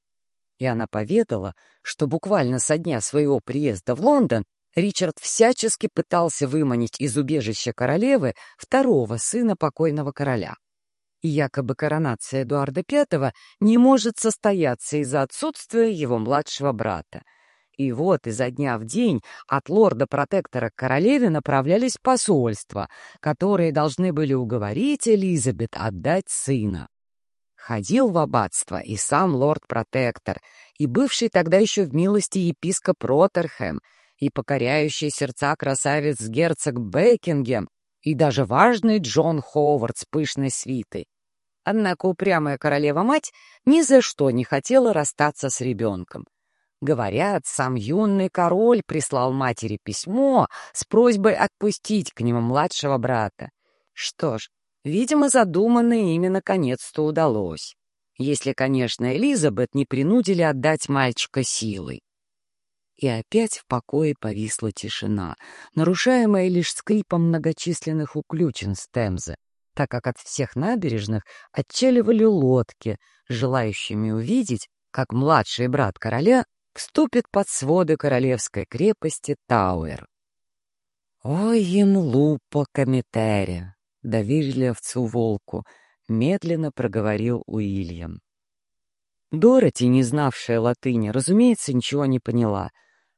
И она поведала, что буквально со дня своего приезда в Лондон Ричард всячески пытался выманить из убежища королевы второго сына покойного короля и якобы коронация Эдуарда V не может состояться из-за отсутствия его младшего брата. И вот изо дня в день от лорда-протектора к королеве направлялись посольства, которые должны были уговорить Элизабет отдать сына. Ходил в аббатство и сам лорд-протектор, и бывший тогда еще в милости епископ Роттерхэм, и покоряющий сердца красавец герцог Бекингем, и даже важный Джон Ховард с пышной свитой. Однако упрямая королева-мать ни за что не хотела расстаться с ребенком. Говорят, сам юный король прислал матери письмо с просьбой отпустить к нему младшего брата. Что ж, видимо, задуманное ими наконец-то удалось. Если, конечно, Элизабет не принудили отдать мальчика силой. И опять в покое повисла тишина, нарушаемая лишь скрипом многочисленных уключен с Темзы так как от всех набережных отчаливали лодки, желающими увидеть, как младший брат короля вступит под своды королевской крепости Тауэр. «Ой, им лупа комитерия!» — доверили овцу волку, медленно проговорил Уильям. Дороти, не знавшая латыни, разумеется, ничего не поняла.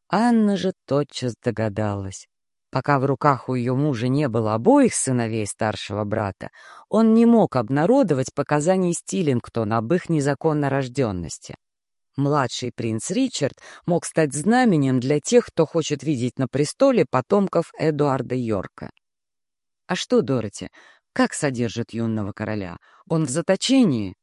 Анна же тотчас догадалась. Пока в руках у ее мужа не было обоих сыновей старшего брата, он не мог обнародовать показаний Стиллингтона об их незаконно рожденности. Младший принц Ричард мог стать знаменем для тех, кто хочет видеть на престоле потомков Эдуарда Йорка. А что, Дороти, как содержит юного короля? Он в заточении?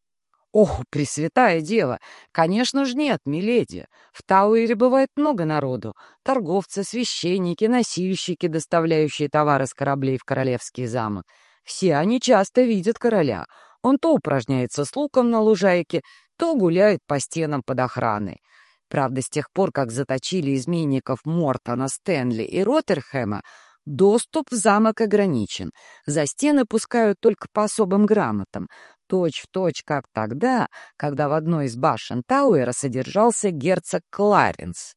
«Ох, Пресвятая Дева! Конечно же нет, миледи. В Тауэре бывает много народу. Торговцы, священники, носильщики, доставляющие товары с кораблей в королевский замок. Все они часто видят короля. Он то упражняется с луком на лужайке, то гуляет по стенам под охраной. Правда, с тех пор, как заточили изменников Мортона, Стэнли и Роттерхэма, Доступ в замок ограничен. За стены пускают только по особым грамотам точь в точь, как тогда, когда в одной из башен Тауэра содержался герцог Кларенс.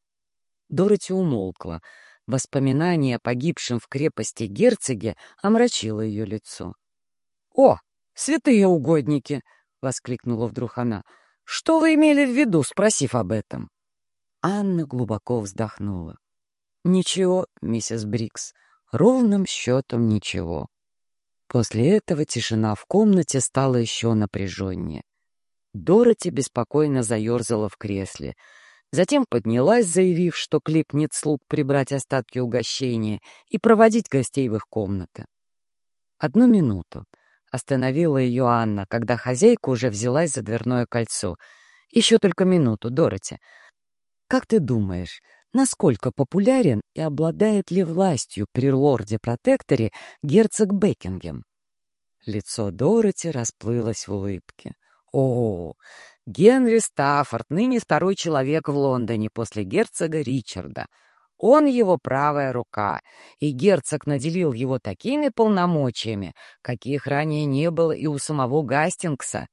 Дороти умолкла. Воспоминание о погибшем в крепости герцоге омрачило ее лицо. «О, святые угодники!» — воскликнула вдруг она. «Что вы имели в виду, спросив об этом?» Анна глубоко вздохнула. «Ничего, миссис Брикс, ровным счетом ничего. После этого тишина в комнате стала еще напряженнее. Дороти беспокойно заерзала в кресле. Затем поднялась, заявив, что кликнет слуг прибрать остатки угощения и проводить гостей в их комнаты. «Одну минуту», — остановила ее Анна, когда хозяйка уже взялась за дверное кольцо. «Еще только минуту, Дороти. Как ты думаешь, насколько популярен и обладает ли властью при лорде-протекторе герцог Бекингем?» Лицо Дороти расплылось в улыбке. «О, Генри Стаффорд, ныне второй человек в Лондоне после герцога Ричарда. Он его правая рука, и герцог наделил его такими полномочиями, каких ранее не было и у самого Гастингса.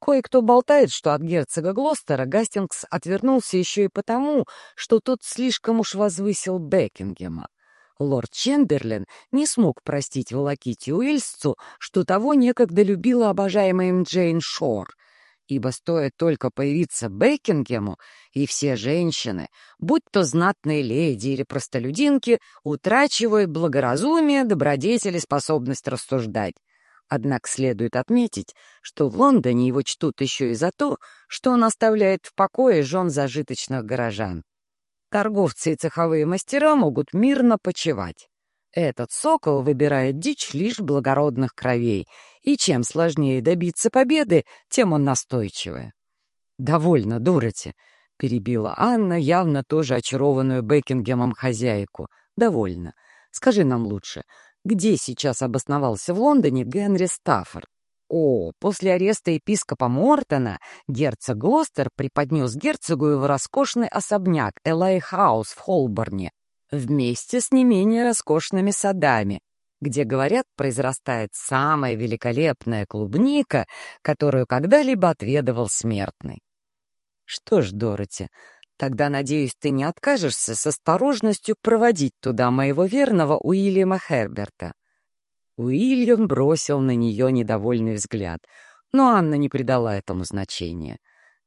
Кое-кто болтает, что от герцога Глостера Гастингс отвернулся еще и потому, что тот слишком уж возвысил Бекингема. Лорд Чемберлен не смог простить Волоките Уильсцу, что того некогда любила обожаемая им Джейн Шор — ибо стоит только появиться Бекингему, и все женщины, будь то знатные леди или простолюдинки, утрачивают благоразумие, добродетель и способность рассуждать. Однако следует отметить, что в Лондоне его чтут еще и за то, что он оставляет в покое жен зажиточных горожан. Торговцы и цеховые мастера могут мирно почивать. Этот сокол выбирает дичь лишь благородных кровей, и чем сложнее добиться победы, тем он настойчивее. «Довольно, Дороти», — перебила Анна, явно тоже очарованную Бекингемом хозяйку. «Довольно. Скажи нам лучше, где сейчас обосновался в Лондоне Генри Стаффорд?» О, после ареста епископа Мортона герцог Глостер преподнес герцогу его роскошный особняк Элай Хаус в Холборне, вместе с не менее роскошными садами, где, говорят, произрастает самая великолепная клубника, которую когда-либо отведывал смертный. Что ж, Дороти, тогда, надеюсь, ты не откажешься с осторожностью проводить туда моего верного Уильяма Херберта. Уильям бросил на нее недовольный взгляд, но Анна не придала этому значения.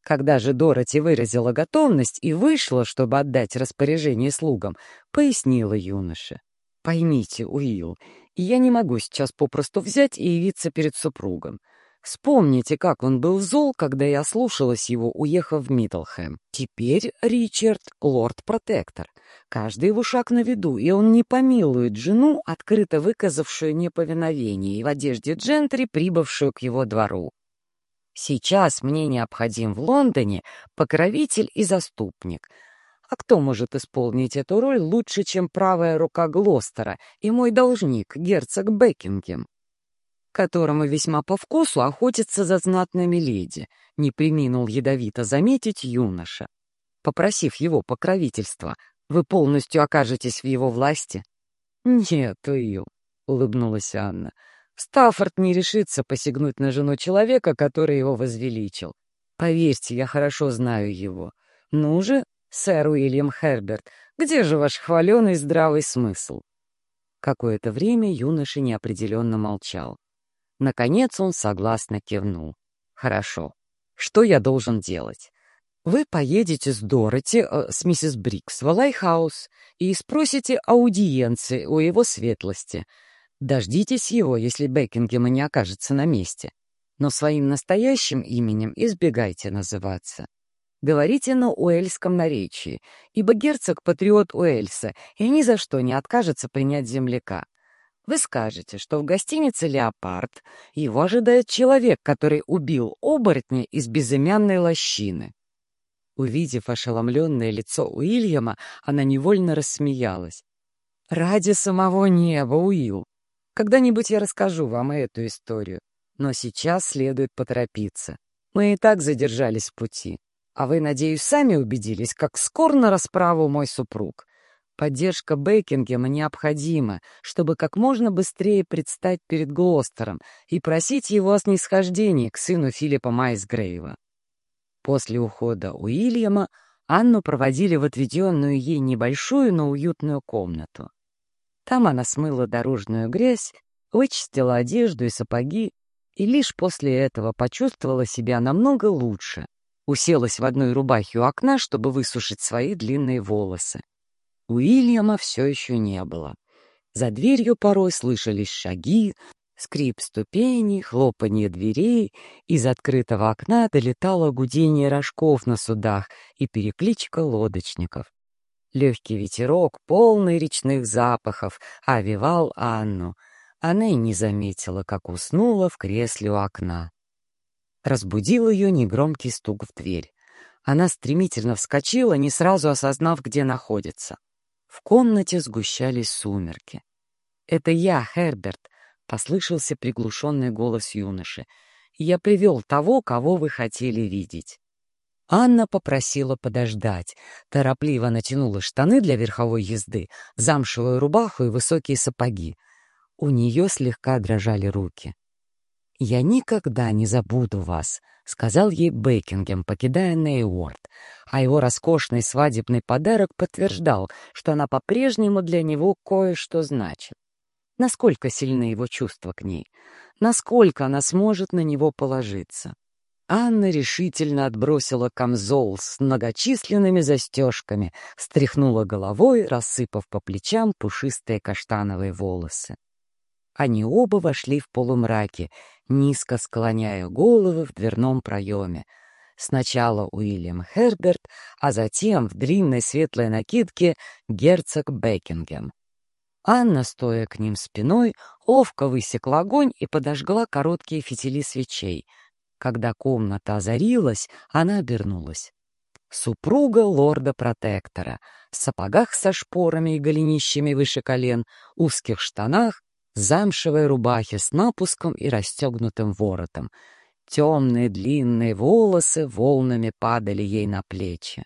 Когда же Дороти выразила готовность и вышла, чтобы отдать распоряжение слугам, пояснила юноше. «Поймите, Уилл, я не могу сейчас попросту взять и явиться перед супругом. Вспомните, как он был зол, когда я слушалась его, уехав в Миддлхэм. Теперь Ричард — лорд-протектор. Каждый его шаг на виду, и он не помилует жену, открыто выказавшую неповиновение, и в одежде джентри, прибывшую к его двору. Сейчас мне необходим в Лондоне покровитель и заступник. А кто может исполнить эту роль лучше, чем правая рука Глостера и мой должник, герцог Бекингем, которому весьма по вкусу охотится за знатными леди, не приминул ядовито заметить юноша. Попросив его покровительства, вы полностью окажетесь в его власти? — Нет, Уилл, — улыбнулась Анна, — Стаффорд не решится посягнуть на жену человека, который его возвеличил. Поверьте, я хорошо знаю его. Ну же, сэр Уильям Херберт, где же ваш хваленый здравый смысл?» Какое-то время юноша неопределенно молчал. Наконец он согласно кивнул. «Хорошо. Что я должен делать? Вы поедете с Дороти, э, с миссис Брикс в Лайхаус и спросите аудиенции у его светлости — Дождитесь его, если Бекингема не окажется на месте. Но своим настоящим именем избегайте называться. Говорите на уэльском наречии, ибо герцог — патриот Уэльса и ни за что не откажется принять земляка. Вы скажете, что в гостинице «Леопард» его ожидает человек, который убил оборотня из безымянной лощины. Увидев ошеломленное лицо Уильяма, она невольно рассмеялась. «Ради самого неба, Уилл! Когда-нибудь я расскажу вам эту историю, но сейчас следует поторопиться. Мы и так задержались в пути. А вы, надеюсь, сами убедились, как скоро на расправу мой супруг. Поддержка Бекингема необходима, чтобы как можно быстрее предстать перед Глостером и просить его о снисхождении к сыну Филиппа Майсгрейва. После ухода Уильяма Анну проводили в отведенную ей небольшую, но уютную комнату. Там она смыла дорожную грязь, вычистила одежду и сапоги, и лишь после этого почувствовала себя намного лучше. Уселась в одной рубахе у окна, чтобы высушить свои длинные волосы. Уильяма все еще не было. За дверью порой слышались шаги, Скрип ступеней, хлопанье дверей, из открытого окна долетало гудение рожков на судах и перекличка лодочников. Легкий ветерок, полный речных запахов, овивал Анну. Она и не заметила, как уснула в кресле у окна. Разбудил ее негромкий стук в дверь. Она стремительно вскочила, не сразу осознав, где находится. В комнате сгущались сумерки. «Это я, Херберт», послышался приглушенный голос юноши. «Я привел того, кого вы хотели видеть». Анна попросила подождать, торопливо натянула штаны для верховой езды, замшевую рубаху и высокие сапоги. У нее слегка дрожали руки. «Я никогда не забуду вас», — сказал ей Бейкингем, покидая Нейворд, а его роскошный свадебный подарок подтверждал, что она по-прежнему для него кое-что значит насколько сильны его чувства к ней, насколько она сможет на него положиться. Анна решительно отбросила камзол с многочисленными застежками, стряхнула головой, рассыпав по плечам пушистые каштановые волосы. Они оба вошли в полумраке, низко склоняя головы в дверном проеме. Сначала Уильям Херберт, а затем в длинной светлой накидке герцог Бекингем. Анна, стоя к ним спиной, ловко высекла огонь и подожгла короткие фитили свечей. Когда комната озарилась, она обернулась. Супруга лорда-протектора, в сапогах со шпорами и голенищами выше колен, узких штанах, замшевой рубахе с напуском и расстегнутым воротом. Темные длинные волосы волнами падали ей на плечи.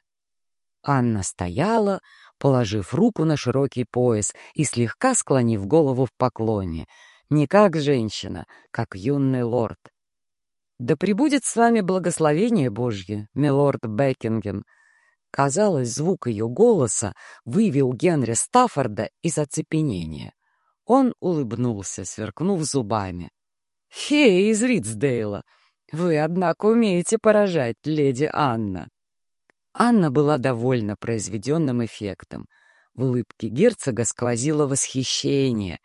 Анна стояла, положив руку на широкий пояс и слегка склонив голову в поклоне, не как женщина, как юный лорд. «Да пребудет с вами благословение Божье, милорд Бекингем!» Казалось, звук ее голоса вывел Генри Стаффорда из оцепенения. Он улыбнулся, сверкнув зубами. «Фея из Ридсдейла! Вы, однако, умеете поражать, леди Анна!» Анна была довольна произведенным эффектом. В улыбке герцога сквозило восхищение,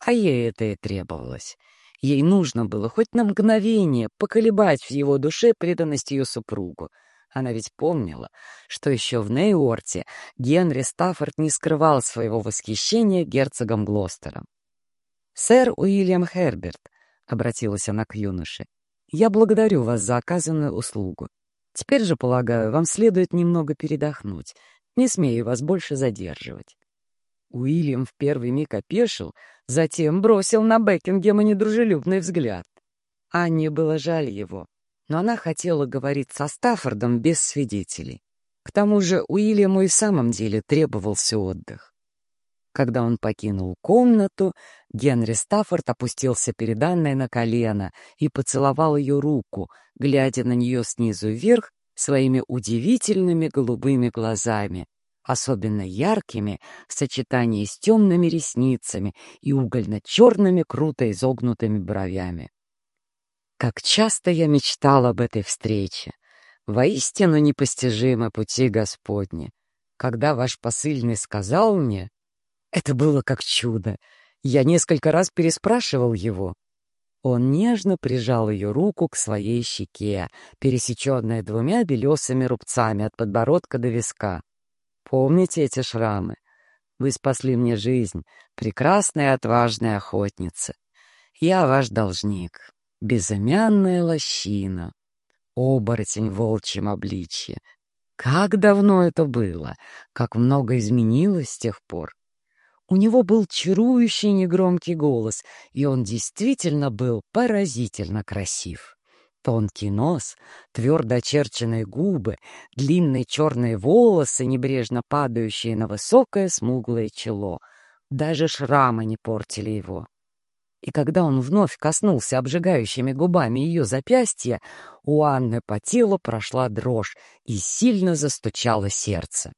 а ей это и требовалось. Ей нужно было хоть на мгновение поколебать в его душе преданность ее супругу. Она ведь помнила, что еще в Нейорте Генри Стаффорд не скрывал своего восхищения герцогом Глостером. «Сэр Уильям Херберт», — обратилась она к юноше, — «я благодарю вас за оказанную услугу. Теперь же, полагаю, вам следует немного передохнуть. Не смею вас больше задерживать». Уильям в первый миг опешил, затем бросил на Бекингема недружелюбный взгляд. Анне было жаль его, но она хотела говорить со Стаффордом без свидетелей. К тому же Уильяму и в самом деле требовался отдых. Когда он покинул комнату, Генри Стаффорд опустился перед Анной на колено и поцеловал ее руку, глядя на нее снизу вверх своими удивительными голубыми глазами, особенно яркими в сочетании с темными ресницами и угольно-черными круто изогнутыми бровями. Как часто я мечтал об этой встрече! Воистину непостижимы пути Господни. Когда ваш посыльный сказал мне, это было как чудо. Я несколько раз переспрашивал его. Он нежно прижал ее руку к своей щеке, пересеченной двумя белесыми рубцами от подбородка до виска. Помните эти шрамы? Вы спасли мне жизнь, прекрасная отважная охотница. Я ваш должник, безымянная лощина, оборотень в волчьем обличье. Как давно это было, как много изменилось с тех пор. У него был чарующий негромкий голос, и он действительно был поразительно красив. Тонкий нос, твердо очерченные губы, длинные черные волосы, небрежно падающие на высокое смуглое чело. Даже шрамы не портили его. И когда он вновь коснулся обжигающими губами ее запястья, у Анны по телу прошла дрожь и сильно застучало сердце.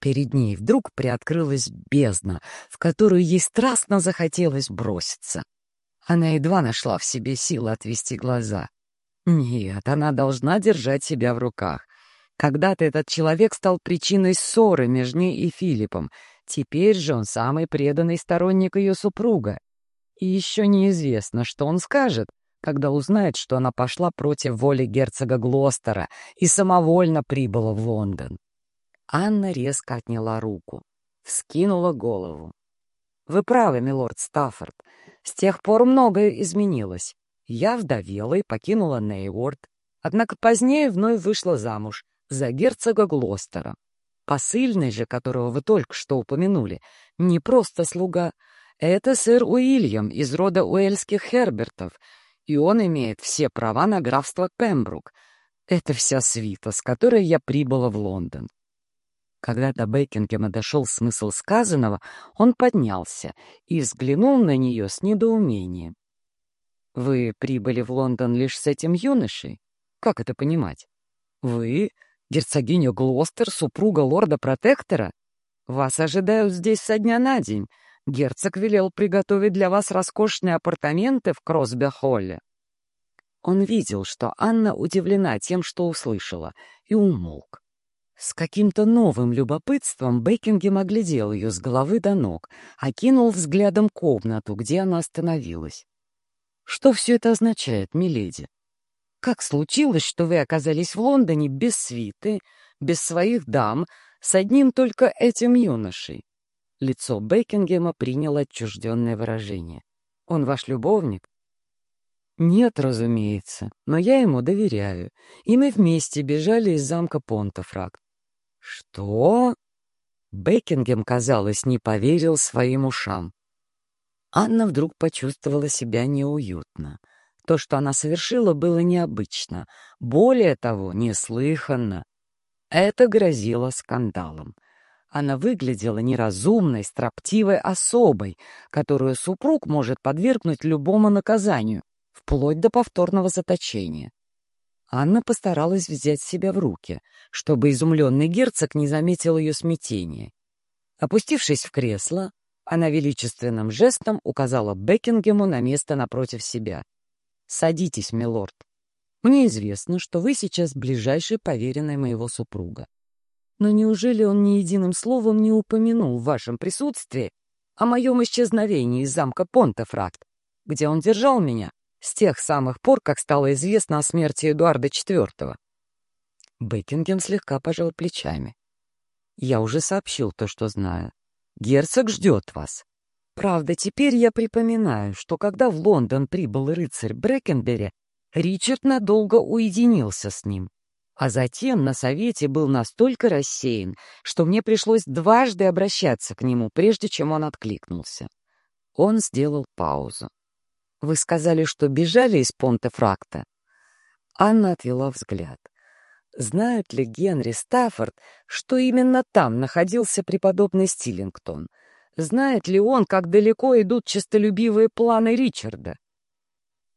Перед ней вдруг приоткрылась бездна, в которую ей страстно захотелось броситься. Она едва нашла в себе силы отвести глаза. Нет, она должна держать себя в руках. Когда-то этот человек стал причиной ссоры между ней и Филиппом. Теперь же он самый преданный сторонник ее супруга. И еще неизвестно, что он скажет, когда узнает, что она пошла против воли герцога Глостера и самовольно прибыла в Лондон. Анна резко отняла руку, вскинула голову. «Вы правы, милорд Стаффорд. С тех пор многое изменилось. Я вдовела и покинула Нейворд, однако позднее вновь вышла замуж за герцога Глостера. Посыльный же, которого вы только что упомянули, не просто слуга. Это сэр Уильям из рода уэльских Хербертов, и он имеет все права на графство Пембрук. Это вся свита, с которой я прибыла в Лондон. Когда до Бекингема дошел смысл сказанного, он поднялся и взглянул на нее с недоумением. «Вы прибыли в Лондон лишь с этим юношей? Как это понимать? Вы Герцогиня Глостер, супруга лорда-протектора? Вас ожидают здесь со дня на день. Герцог велел приготовить для вас роскошные апартаменты в Кросбе-холле. Он видел, что Анна удивлена тем, что услышала, и умолк. С каким-то новым любопытством Бекингем оглядел ее с головы до ног, окинул взглядом комнату, где она остановилась. «Что все это означает, миледи?» Как случилось, что вы оказались в Лондоне без свиты, без своих дам, с одним только этим юношей?» Лицо Бекингема приняло отчужденное выражение. «Он ваш любовник?» «Нет, разумеется, но я ему доверяю, и мы вместе бежали из замка Понтофракт». «Что?» Бекингем, казалось, не поверил своим ушам. Анна вдруг почувствовала себя неуютно — то, что она совершила, было необычно, более того, неслыханно. Это грозило скандалом. Она выглядела неразумной, строптивой особой, которую супруг может подвергнуть любому наказанию, вплоть до повторного заточения. Анна постаралась взять себя в руки, чтобы изумленный герцог не заметил ее смятения. Опустившись в кресло, она величественным жестом указала Бекингему на место напротив себя. «Садитесь, милорд. Мне известно, что вы сейчас ближайший поверенный моего супруга. Но неужели он ни единым словом не упомянул в вашем присутствии о моем исчезновении из замка Понтефракт, где он держал меня с тех самых пор, как стало известно о смерти Эдуарда IV?» Бекингем слегка пожал плечами. «Я уже сообщил то, что знаю. Герцог ждет вас. Правда, теперь я припоминаю, что когда в Лондон прибыл рыцарь Брэкенбери, Ричард надолго уединился с ним. А затем на совете был настолько рассеян, что мне пришлось дважды обращаться к нему, прежде чем он откликнулся. Он сделал паузу. «Вы сказали, что бежали из Понте-Фракта?» Анна отвела взгляд. Знают ли Генри Стаффорд, что именно там находился преподобный Стиллингтон — Знает ли он, как далеко идут честолюбивые планы Ричарда?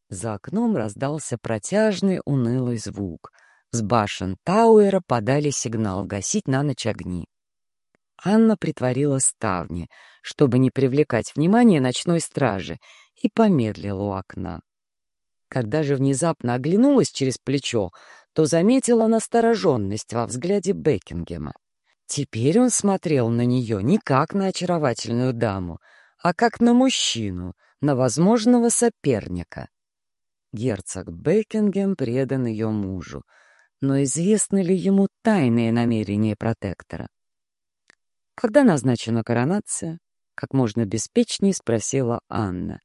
За окном раздался протяжный, унылый звук. С башен Тауэра подали сигнал гасить на ночь огни. Анна притворила ставни, чтобы не привлекать внимание ночной стражи, и помедлила у окна. Когда же внезапно оглянулась через плечо, то заметила настороженность во взгляде Бекингема. Теперь он смотрел на нее не как на очаровательную даму, а как на мужчину, на возможного соперника. Герцог Бекингем предан ее мужу, но известны ли ему тайные намерения протектора? Когда назначена коронация? Как можно беспечнее спросила Анна.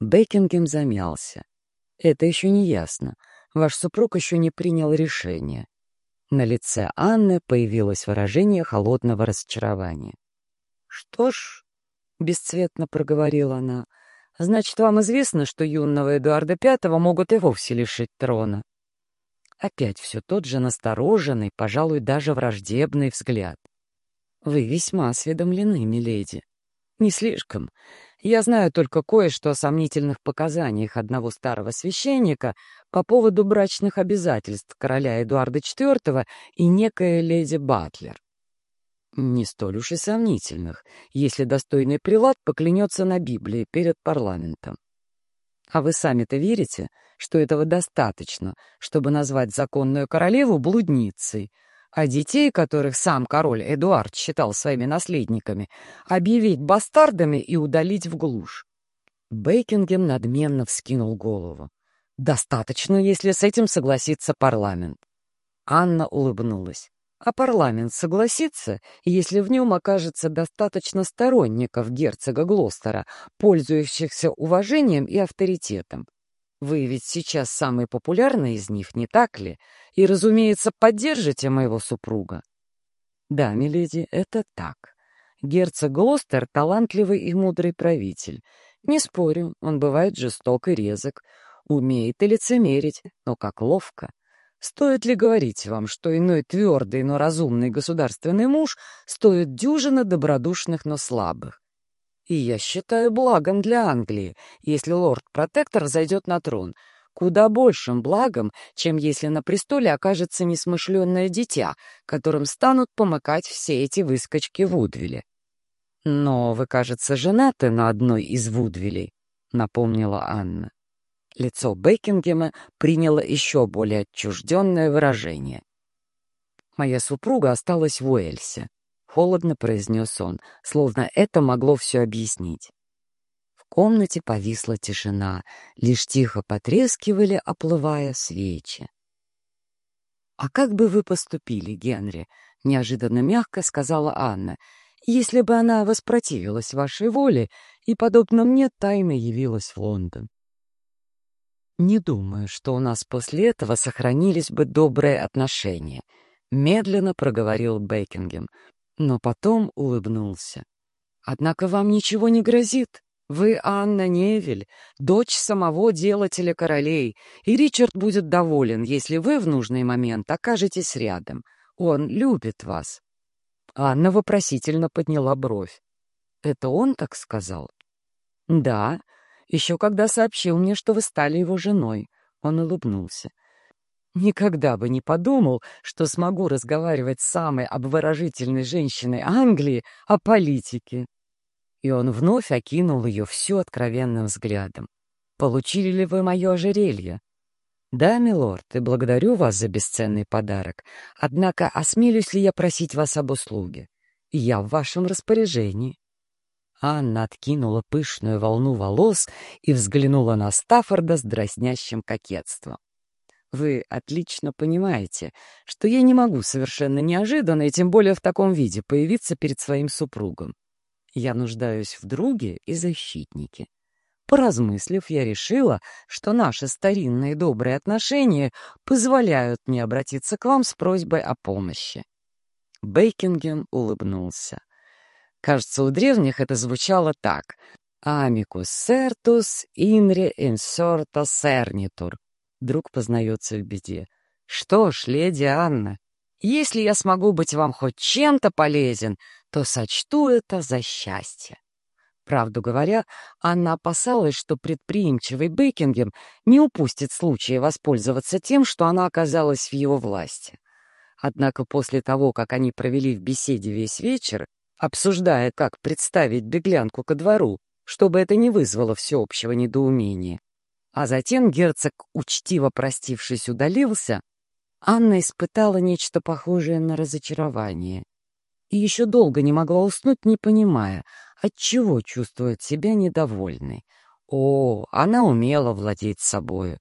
Бекингем замялся. Это еще не ясно. Ваш супруг еще не принял решение. На лице Анны появилось выражение холодного разочарования. «Что ж», — бесцветно проговорила она, — «значит, вам известно, что юного Эдуарда V могут и вовсе лишить трона». Опять все тот же настороженный, пожалуй, даже враждебный взгляд. «Вы весьма осведомлены, миледи». «Не слишком. Я знаю только кое-что о сомнительных показаниях одного старого священника по поводу брачных обязательств короля Эдуарда IV и некой леди Батлер. Не столь уж и сомнительных, если достойный прилад поклянется на Библии перед парламентом. А вы сами-то верите, что этого достаточно, чтобы назвать законную королеву блудницей — а детей, которых сам король Эдуард считал своими наследниками, объявить бастардами и удалить в глушь. Бейкингем надменно вскинул голову. «Достаточно, если с этим согласится парламент». Анна улыбнулась. «А парламент согласится, если в нем окажется достаточно сторонников герцога Глостера, пользующихся уважением и авторитетом. Вы ведь сейчас самый популярный из них, не так ли? И, разумеется, поддержите моего супруга». «Да, миледи, это так. Герцог Глостер — талантливый и мудрый правитель». Не спорю, он бывает жесток и резок, умеет и лицемерить, но как ловко. Стоит ли говорить вам, что иной твердый, но разумный государственный муж стоит дюжины добродушных, но слабых? И я считаю благом для Англии, если лорд-протектор зайдет на трон, куда большим благом, чем если на престоле окажется несмышленное дитя, которым станут помыкать все эти выскочки в Удвиле. «Но вы, кажется, женаты на одной из Вудвилей», — напомнила Анна. Лицо Бекингема приняло еще более отчужденное выражение. «Моя супруга осталась в Уэльсе», — холодно произнес он, словно это могло все объяснить. В комнате повисла тишина, лишь тихо потрескивали, оплывая свечи. «А как бы вы поступили, Генри?» — неожиданно мягко сказала Анна — если бы она воспротивилась вашей воле и, подобно мне, тайно явилась в Лондон. Не думаю, что у нас после этого сохранились бы добрые отношения, медленно проговорил Бекингем, но потом улыбнулся. Однако вам ничего не грозит. Вы Анна Невель, дочь самого делателя королей, и Ричард будет доволен, если вы в нужный момент окажетесь рядом. Он любит вас. Анна вопросительно подняла бровь. «Это он так сказал?» «Да, еще когда сообщил мне, что вы стали его женой». Он улыбнулся. «Никогда бы не подумал, что смогу разговаривать с самой обворожительной женщиной Англии о политике». И он вновь окинул ее всю откровенным взглядом. «Получили ли вы мое ожерелье?» «Да, милорд, и благодарю вас за бесценный подарок. Однако осмелюсь ли я просить вас об услуге? Я в вашем распоряжении». Анна откинула пышную волну волос и взглянула на Стаффорда с дразнящим кокетством. «Вы отлично понимаете, что я не могу совершенно неожиданно и тем более в таком виде появиться перед своим супругом. Я нуждаюсь в друге и защитнике. Поразмыслив, я решила, что наши старинные добрые отношения позволяют мне обратиться к вам с просьбой о помощи. Бейкинген улыбнулся. Кажется, у древних это звучало так. «Амикус сертус инре инсорта сернитур». Друг познается в беде. «Что ж, леди Анна, если я смогу быть вам хоть чем-то полезен, то сочту это за счастье». Правду говоря, Анна опасалась, что предприимчивый Бекингем не упустит случая воспользоваться тем, что она оказалась в его власти. Однако после того, как они провели в беседе весь вечер, обсуждая, как представить беглянку ко двору, чтобы это не вызвало всеобщего недоумения, а затем герцог, учтиво простившись, удалился, Анна испытала нечто похожее на разочарование и еще долго не могла уснуть, не понимая, отчего чувствует себя недовольной. О, она умела владеть собою.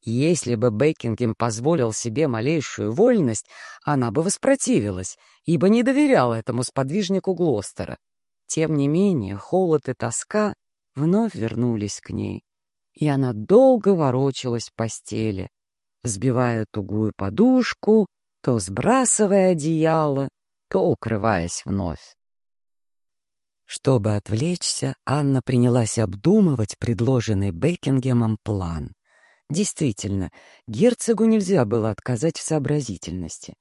Если бы Бекингем позволил себе малейшую вольность, она бы воспротивилась, ибо не доверяла этому сподвижнику Глостера. Тем не менее, холод и тоска вновь вернулись к ней, и она долго ворочалась в постели, сбивая тугую подушку, то сбрасывая одеяло, то укрываясь вновь. Чтобы отвлечься, Анна принялась обдумывать предложенный Бекингемом план. Действительно, герцогу нельзя было отказать в сообразительности.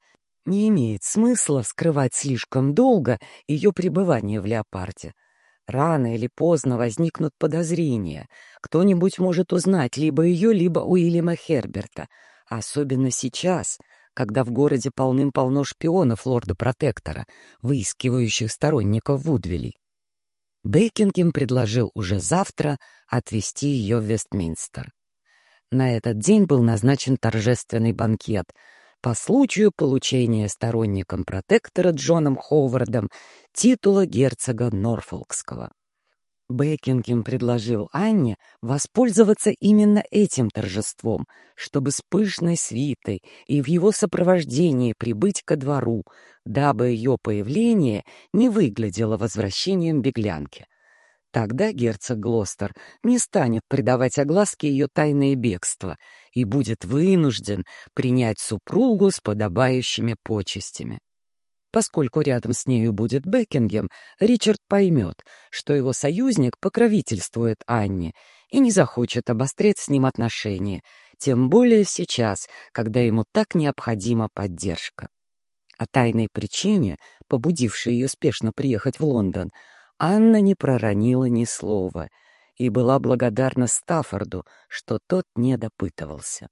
Не имеет смысла скрывать слишком долго ее пребывание в леопарде. Рано или поздно возникнут подозрения. Кто-нибудь может узнать либо ее, либо Уильяма Херберта. Особенно сейчас, когда в городе полным-полно шпионов лорда-протектора, выискивающих сторонников Вудвилей. Бекингем предложил уже завтра отвезти ее в Вестминстер. На этот день был назначен торжественный банкет по случаю получения сторонником протектора Джоном Ховардом титула герцога Норфолкского. Бекингем предложил Анне воспользоваться именно этим торжеством, чтобы с пышной свитой и в его сопровождении прибыть ко двору, дабы ее появление не выглядело возвращением беглянки. Тогда герцог Глостер не станет придавать огласке ее тайное бегство и будет вынужден принять супругу с подобающими почестями. Поскольку рядом с нею будет Бекингем, Ричард поймет, что его союзник покровительствует Анне и не захочет обострять с ним отношения, тем более сейчас, когда ему так необходима поддержка. О тайной причине, побудившей ее спешно приехать в Лондон, Анна не проронила ни слова и была благодарна Стаффорду, что тот не допытывался.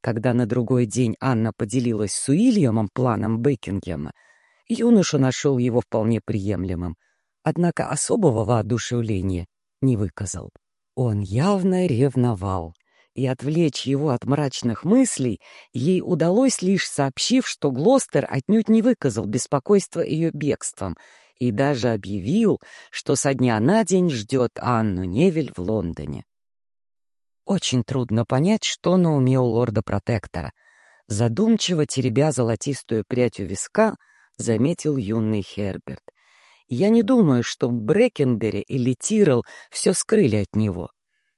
Когда на другой день Анна поделилась с Уильямом планом Бекингема, юноша нашел его вполне приемлемым, однако особого воодушевления не выказал. Он явно ревновал, и отвлечь его от мрачных мыслей ей удалось лишь сообщив, что Глостер отнюдь не выказал беспокойства ее бегством и даже объявил, что со дня на день ждет Анну Невель в Лондоне. Очень трудно понять, что на уме у лорда-протектора. Задумчиво теребя золотистую прядь у виска, заметил юный Херберт. Я не думаю, что Брекенбери или Тирл все скрыли от него.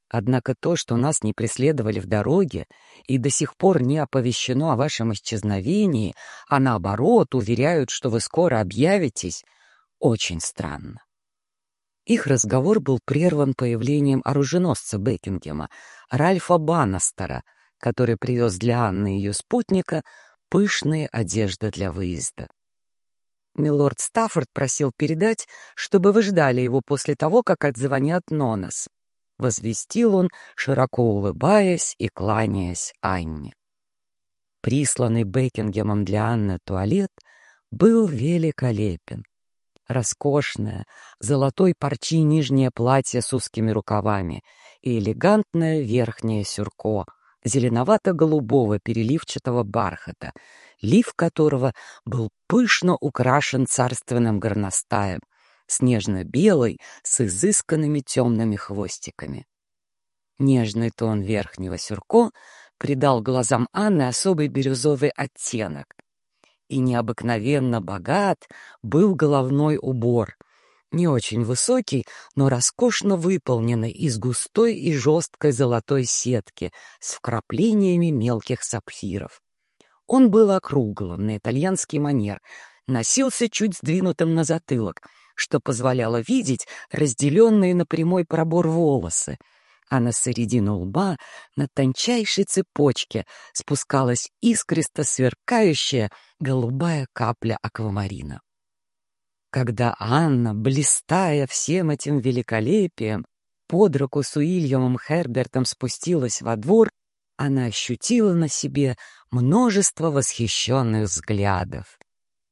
Однако то, что нас не преследовали в дороге и до сих пор не оповещено о вашем исчезновении, а наоборот уверяют, что вы скоро объявитесь, очень странно. Их разговор был прерван появлением оруженосца Бекингема, Ральфа Банастера, который привез для Анны и ее спутника пышные одежды для выезда. Милорд Стаффорд просил передать, чтобы вы ждали его после того, как отзвонят Нонос. Возвестил он, широко улыбаясь и кланяясь Анне. Присланный Бекингемом для Анны туалет был великолепен роскошное, золотой парчи нижнее платье с узкими рукавами и элегантное верхнее сюрко, зеленовато-голубого переливчатого бархата, лиф которого был пышно украшен царственным горностаем, снежно-белый, с изысканными темными хвостиками. Нежный тон верхнего сюрко придал глазам Анны особый бирюзовый оттенок, и необыкновенно богат был головной убор. Не очень высокий, но роскошно выполненный из густой и жесткой золотой сетки с вкраплениями мелких сапфиров. Он был округлым на итальянский манер, носился чуть сдвинутым на затылок, что позволяло видеть разделенные на прямой пробор волосы — а на середину лба на тончайшей цепочке спускалась искристо сверкающая голубая капля аквамарина. Когда Анна, блистая всем этим великолепием, под руку с Уильямом Хербертом спустилась во двор, она ощутила на себе множество восхищенных взглядов.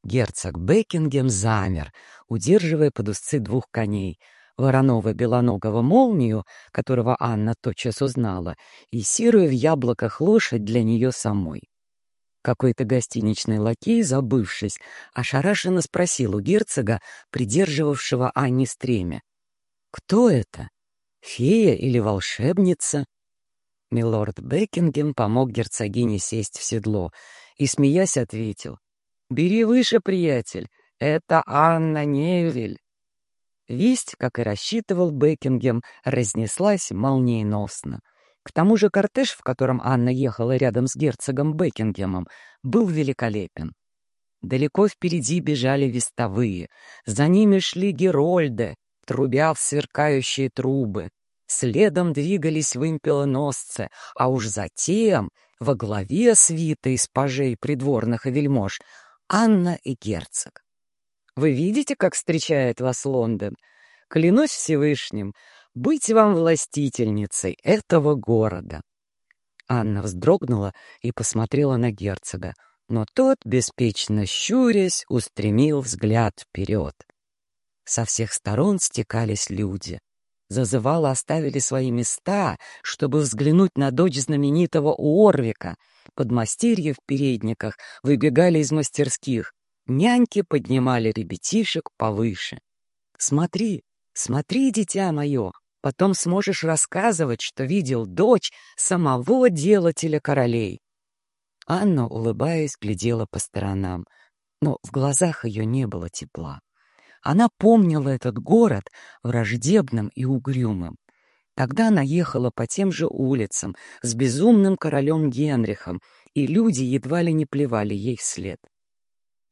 Герцог Бекингем замер, удерживая под узцы двух коней — Воронова-белоногого молнию, которого Анна тотчас узнала, и серую в яблоках лошадь для нее самой. Какой-то гостиничный лакей, забывшись, ошарашенно спросил у герцога, придерживавшего Анне стремя. «Кто это? Фея или волшебница?» Милорд Бекингем помог герцогине сесть в седло и, смеясь, ответил. «Бери выше, приятель, это Анна Невель». Весть, как и рассчитывал Бекингем, разнеслась молниеносно. К тому же кортеж, в котором Анна ехала рядом с герцогом Бекингемом, был великолепен. Далеко впереди бежали вестовые, за ними шли герольды, трубя в сверкающие трубы. Следом двигались вымпелоносцы, а уж затем, во главе свиты из пажей придворных и вельмож, Анна и герцог. Вы видите, как встречает вас Лондон? Клянусь Всевышним, быть вам властительницей этого города. Анна вздрогнула и посмотрела на герцога, но тот, беспечно щурясь, устремил взгляд вперед. Со всех сторон стекались люди. Зазывало оставили свои места, чтобы взглянуть на дочь знаменитого Уорвика. Подмастерья в передниках выбегали из мастерских. Няньки поднимали ребятишек повыше. «Смотри, Смотри, дитя мое, потом сможешь рассказывать, что видел дочь самого делателя королей. Анна, улыбаясь, глядела по сторонам, но в глазах ее не было тепла. Она помнила этот город враждебным и угрюмым. Тогда она ехала по тем же улицам с безумным королем Генрихом, и люди едва ли не плевали ей вслед.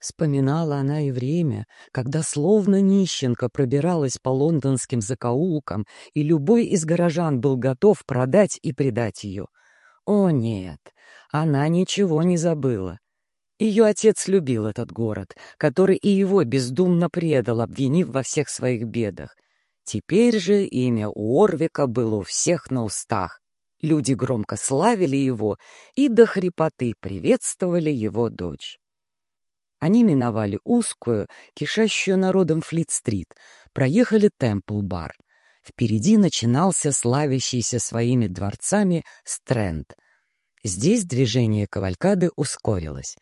Вспоминала она и время, когда словно нищенка пробиралась по лондонским закоулкам, и любой из горожан был готов продать и предать ее. О нет, она ничего не забыла. Ее отец любил этот город, который и его бездумно предал, обвинив во всех своих бедах. Теперь же имя Уорвика было у всех на устах. Люди громко славили его и до хрипоты приветствовали его дочь. Они миновали узкую, кишащую народом Флит-стрит, проехали Темпл-бар. Впереди начинался славящийся своими дворцами Стрэнд. Здесь движение кавалькады ускорилось.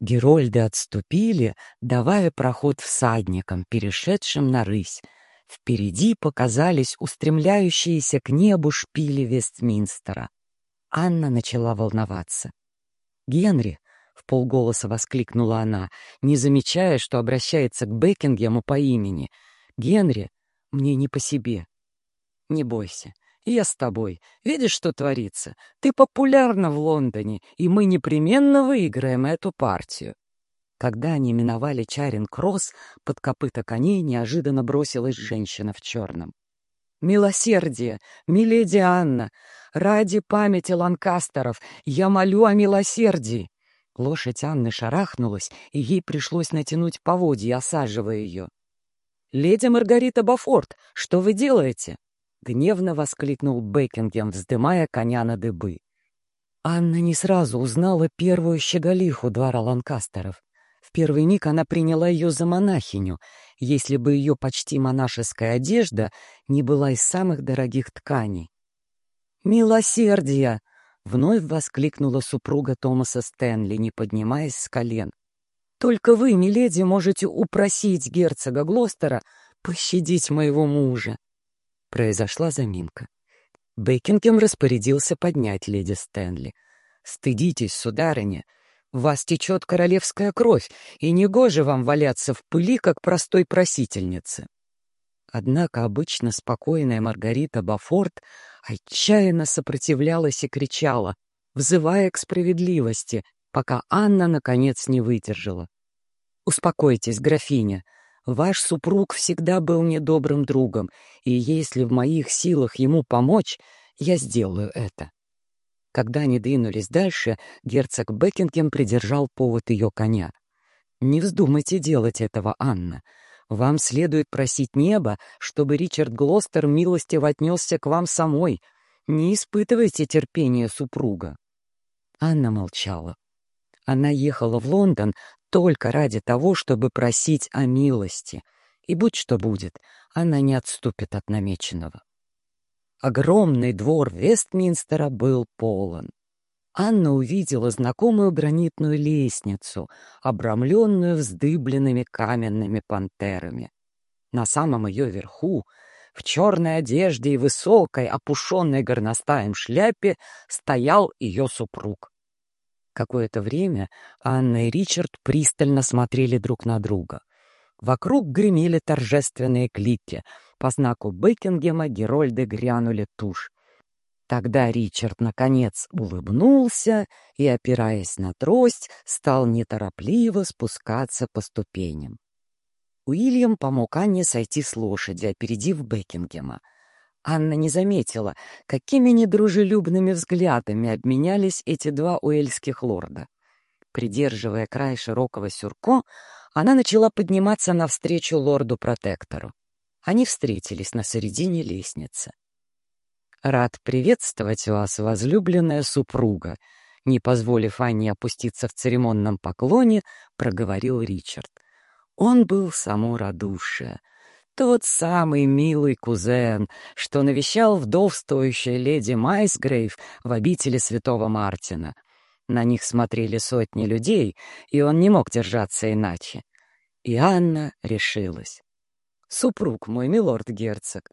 Герольды отступили, давая проход всадникам, перешедшим на рысь. Впереди показались устремляющиеся к небу шпили Вестминстера. Анна начала волноваться. «Генри!» — в воскликнула она, не замечая, что обращается к Бекингему по имени. «Генри, мне не по себе». «Не бойся, я с тобой. Видишь, что творится? Ты популярна в Лондоне, и мы непременно выиграем эту партию». Когда они миновали Чаринг-Кросс, под копыта коней неожиданно бросилась женщина в черном. «Милосердие! Миледи Анна! Ради памяти Ланкастеров я молю о милосердии!» Лошадь Анны шарахнулась, и ей пришлось натянуть поводья, осаживая ее. «Леди Маргарита Бафорт, что вы делаете?» — гневно воскликнул Бекингем, вздымая коня на дыбы. Анна не сразу узнала первую щеголиху двора Ланкастеров. В первый миг она приняла ее за монахиню, если бы ее почти монашеская одежда не была из самых дорогих тканей. «Милосердие!» — вновь воскликнула супруга Томаса Стэнли, не поднимаясь с колен. «Только вы, миледи, можете упросить герцога Глостера пощадить моего мужа». Произошла заминка. Бекингем распорядился поднять леди Стэнли. «Стыдитесь, сударыня, вас течет королевская кровь, и негоже вам валяться в пыли, как простой просительнице». Однако обычно спокойная Маргарита Бафорт отчаянно сопротивлялась и кричала, взывая к справедливости, пока Анна, наконец, не выдержала. «Успокойтесь, графиня. Ваш супруг всегда был мне добрым другом, и если в моих силах ему помочь, я сделаю это». Когда они двинулись дальше, герцог Бекингем придержал повод ее коня. «Не вздумайте делать этого, Анна. Вам следует просить небо, чтобы Ричард Глостер милостиво отнесся к вам самой. Не испытывайте терпения супруга». Анна молчала. Она ехала в Лондон только ради того, чтобы просить о милости. И будь что будет, она не отступит от намеченного. Огромный двор Вестминстера был полон. Анна увидела знакомую гранитную лестницу, обрамленную вздыбленными каменными пантерами. На самом ее верху, в черной одежде и высокой, опушенной горностаем шляпе, стоял ее супруг. Какое-то время Анна и Ричард пристально смотрели друг на друга. Вокруг гремели торжественные клики — по знаку Бекингема Герольды грянули тушь. Тогда Ричард, наконец, улыбнулся и, опираясь на трость, стал неторопливо спускаться по ступеням. Уильям помог Анне сойти с лошади, опередив Бекингема. Анна не заметила, какими недружелюбными взглядами обменялись эти два уэльских лорда. Придерживая край широкого сюрко, она начала подниматься навстречу лорду-протектору. Они встретились на середине лестницы. «Рад приветствовать вас, возлюбленная супруга», не позволив Анне опуститься в церемонном поклоне, проговорил Ричард. Он был само радушие. Тот самый милый кузен, что навещал вдовствующая леди Майсгрейв в обители святого Мартина. На них смотрели сотни людей, и он не мог держаться иначе. И Анна решилась. Супруг мой, милорд-герцог,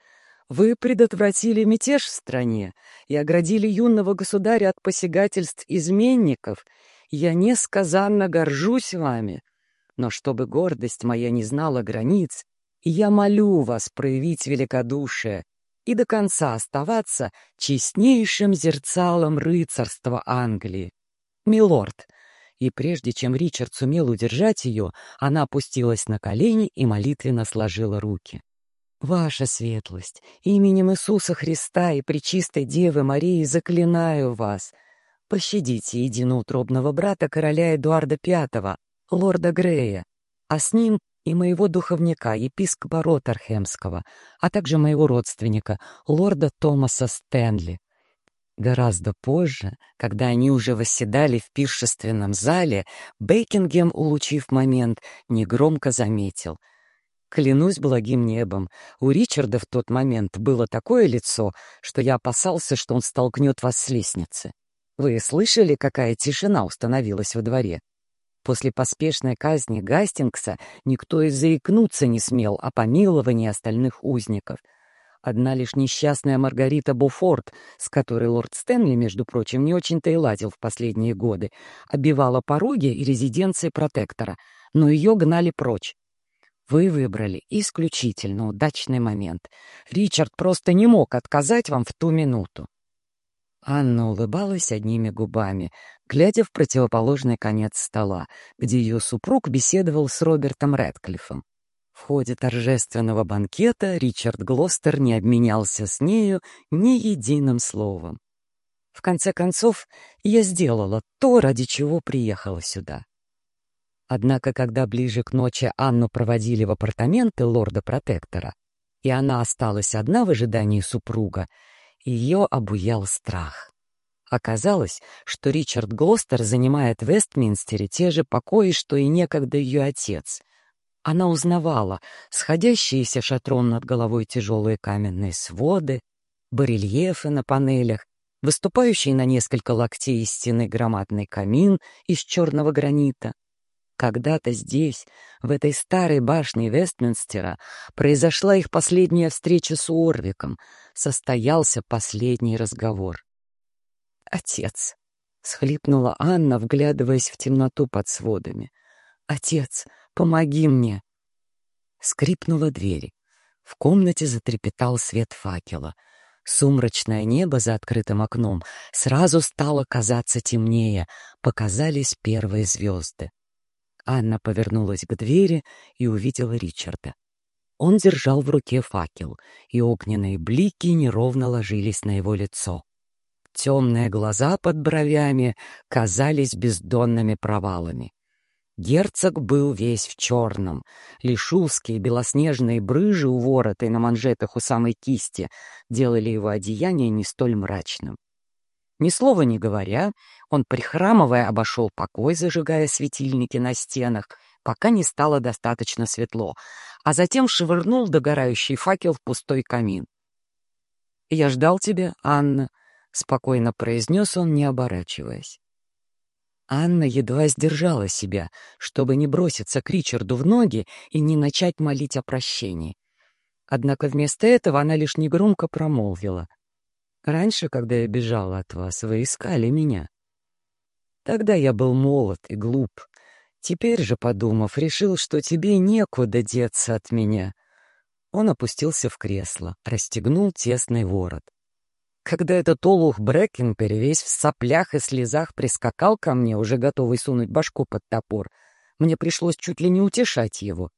вы предотвратили мятеж в стране и оградили юного государя от посягательств изменников. Я несказанно горжусь вами. Но чтобы гордость моя не знала границ, я молю вас проявить великодушие и до конца оставаться честнейшим зерцалом рыцарства Англии. Милорд, и прежде чем Ричард сумел удержать ее, она опустилась на колени и молитвенно сложила руки. «Ваша светлость, именем Иисуса Христа и Пречистой Девы Марии заклинаю вас, пощадите единоутробного брата короля Эдуарда V, лорда Грея, а с ним и моего духовника, епископа Роттерхемского, а также моего родственника, лорда Томаса Стэнли. Гораздо позже, когда они уже восседали в пиршественном зале, Бейкингем, улучив момент, негромко заметил. Клянусь благим небом, у Ричарда в тот момент было такое лицо, что я опасался, что он столкнет вас с лестницы. Вы слышали, какая тишина установилась во дворе? После поспешной казни Гастингса никто и заикнуться не смел о помиловании остальных узников. Одна лишь несчастная Маргарита Буфорд, с которой лорд Стэнли, между прочим, не очень-то и ладил в последние годы, обивала пороги и резиденции протектора, но ее гнали прочь. Вы выбрали исключительно удачный момент. Ричард просто не мог отказать вам в ту минуту. Анна улыбалась одними губами, глядя в противоположный конец стола, где ее супруг беседовал с Робертом Рэдклиффом. В ходе торжественного банкета Ричард Глостер не обменялся с нею ни единым словом. В конце концов, я сделала то, ради чего приехала сюда. Однако, когда ближе к ночи Анну проводили в апартаменты лорда-протектора, и она осталась одна в ожидании супруга, ее обуял страх. Оказалось, что Ричард Глостер занимает в Вестминстере те же покои, что и некогда ее отец. Она узнавала сходящиеся шатрон над головой тяжелые каменные своды, барельефы на панелях, выступающий на несколько локтей из стены громадный камин из черного гранита, когда-то здесь, в этой старой башне Вестминстера, произошла их последняя встреча с Уорвиком, состоялся последний разговор. «Отец!» — схлипнула Анна, вглядываясь в темноту под сводами. «Отец, помоги мне!» Скрипнула дверь. В комнате затрепетал свет факела. Сумрачное небо за открытым окном сразу стало казаться темнее, показались первые звезды. Анна повернулась к двери и увидела Ричарда. Он держал в руке факел, и огненные блики неровно ложились на его лицо. Темные глаза под бровями казались бездонными провалами. Герцог был весь в черном. Лишь узкие белоснежные брыжи у ворота и на манжетах у самой кисти делали его одеяние не столь мрачным. Ни слова не говоря, он, прихрамывая, обошел покой, зажигая светильники на стенах, пока не стало достаточно светло, а затем швырнул догорающий факел в пустой камин. «Я ждал тебя, Анна», — спокойно произнес он, не оборачиваясь. Анна едва сдержала себя, чтобы не броситься к Ричарду в ноги и не начать молить о прощении. Однако вместо этого она лишь негромко промолвила — Раньше, когда я бежала от вас, вы искали меня. Тогда я был молод и глуп. Теперь же, подумав, решил, что тебе некуда деться от меня. Он опустился в кресло, расстегнул тесный ворот. Когда этот олух Брэкенпери весь в соплях и слезах прискакал ко мне, уже готовый сунуть башку под топор, мне пришлось чуть ли не утешать его.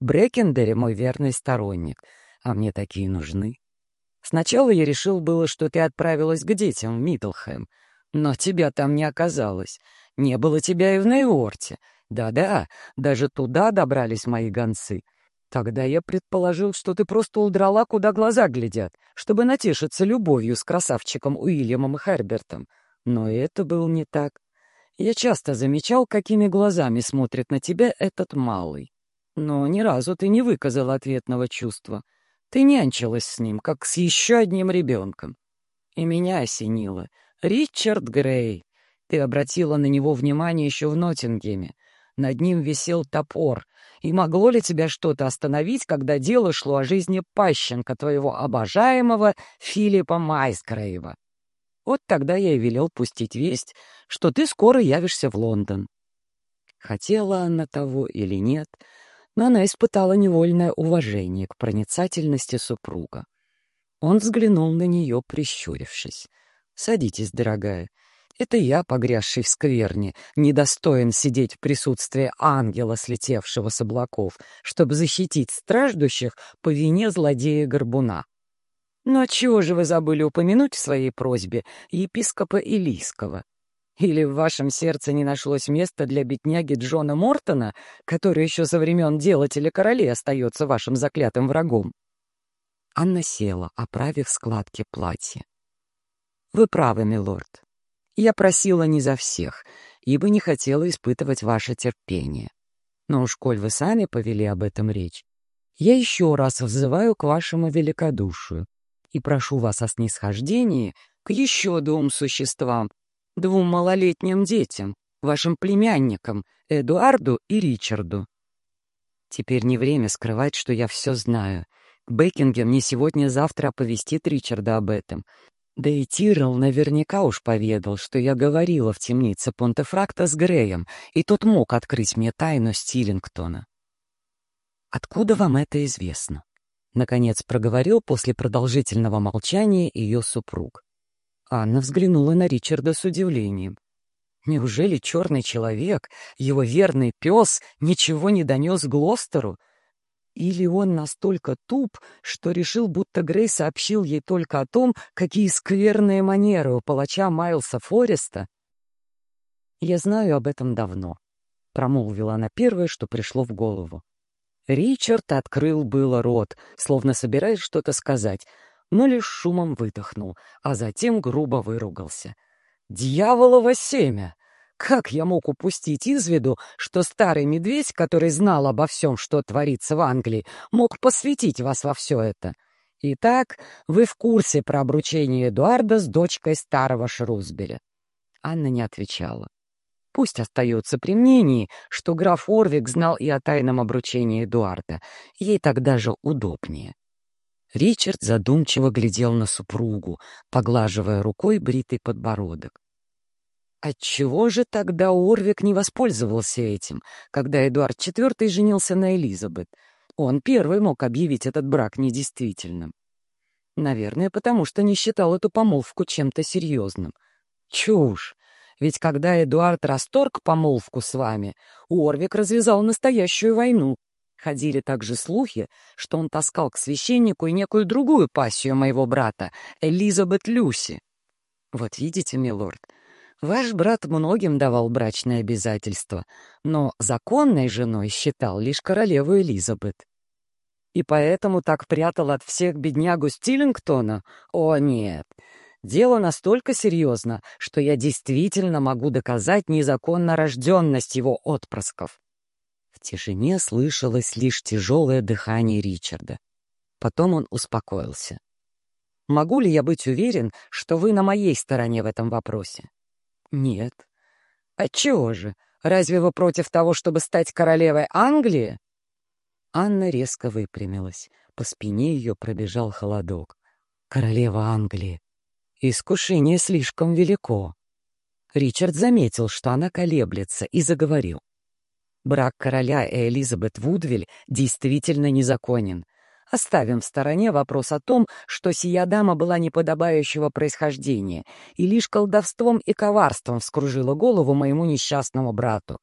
Брэкендери мой верный сторонник, а мне такие нужны. Сначала я решил было, что ты отправилась к детям в Миддлхэм, но тебя там не оказалось. Не было тебя и в Нейворте. Да-да, даже туда добрались мои гонцы. Тогда я предположил, что ты просто удрала, куда глаза глядят, чтобы натешиться любовью с красавчиком Уильямом и Хербертом. Но это было не так. Я часто замечал, какими глазами смотрит на тебя этот малый. Но ни разу ты не выказал ответного чувства — ты нянчилась с ним, как с еще одним ребенком. И меня осенило. Ричард Грей. Ты обратила на него внимание еще в Ноттингеме. Над ним висел топор. И могло ли тебя что-то остановить, когда дело шло о жизни пащенка твоего обожаемого Филиппа Майскроева? Вот тогда я и велел пустить весть, что ты скоро явишься в Лондон. Хотела она того или нет, но она испытала невольное уважение к проницательности супруга. Он взглянул на нее, прищурившись. «Садитесь, дорогая. Это я, погрязший в скверне, недостоин сидеть в присутствии ангела, слетевшего с облаков, чтобы защитить страждущих по вине злодея-горбуна. Но отчего же вы забыли упомянуть в своей просьбе епископа Илийского? Или в вашем сердце не нашлось места для бедняги Джона Мортона, который еще со времен делателя королей остается вашим заклятым врагом? Анна села, оправив складки платья. «Вы правы, милорд. Я просила не за всех, ибо не хотела испытывать ваше терпение. Но уж коль вы сами повели об этом речь, я еще раз взываю к вашему великодушию и прошу вас о снисхождении к еще двум существам, двум малолетним детям, вашим племянникам, Эдуарду и Ричарду. Теперь не время скрывать, что я все знаю — Бекингем не сегодня-завтра оповестит Ричарда об этом. Да и Тирл наверняка уж поведал, что я говорила в темнице Понтефракта с Греем, и тот мог открыть мне тайну Стиллингтона. «Откуда вам это известно?» — наконец проговорил после продолжительного молчания ее супруг. Анна взглянула на Ричарда с удивлением. Неужели черный человек, его верный пес, ничего не донес Глостеру? Или он настолько туп, что решил, будто Грей сообщил ей только о том, какие скверные манеры у палача Майлса Фореста? «Я знаю об этом давно», — промолвила она первое, что пришло в голову. Ричард открыл было рот, словно собираясь что-то сказать, но лишь шумом выдохнул, а затем грубо выругался. «Дьяволово семя! Как я мог упустить из виду, что старый медведь, который знал обо всем, что творится в Англии, мог посвятить вас во все это? Итак, вы в курсе про обручение Эдуарда с дочкой старого Шрусбеля. Анна не отвечала. Пусть остается при мнении, что граф Орвик знал и о тайном обручении Эдуарда. Ей тогда же удобнее. Ричард задумчиво глядел на супругу, поглаживая рукой бритый подбородок. Отчего же тогда Орвик не воспользовался этим, когда Эдуард IV женился на Элизабет? Он первый мог объявить этот брак недействительным. Наверное, потому что не считал эту помолвку чем-то серьезным. Чушь! Ведь когда Эдуард расторг помолвку с вами, Орвик развязал настоящую войну. Ходили также слухи, что он таскал к священнику и некую другую пассию моего брата, Элизабет Люси. Вот видите, милорд, Ваш брат многим давал брачные обязательства, но законной женой считал лишь королеву Элизабет. И поэтому так прятал от всех беднягу Стиллингтона? О, нет. Дело настолько серьезно, что я действительно могу доказать незаконно рожденность его отпрысков. В тишине слышалось лишь тяжелое дыхание Ричарда. Потом он успокоился. «Могу ли я быть уверен, что вы на моей стороне в этом вопросе?» Нет. Отчего же? Разве вы против того, чтобы стать королевой Англии? Анна резко выпрямилась. По спине ее пробежал холодок. Королева Англии. Искушение слишком велико. Ричард заметил, что она колеблется, и заговорил. Брак короля и Элизабет Вудвиль действительно незаконен. Оставим в стороне вопрос о том, что сия дама была неподобающего происхождения и лишь колдовством и коварством вскружила голову моему несчастному брату.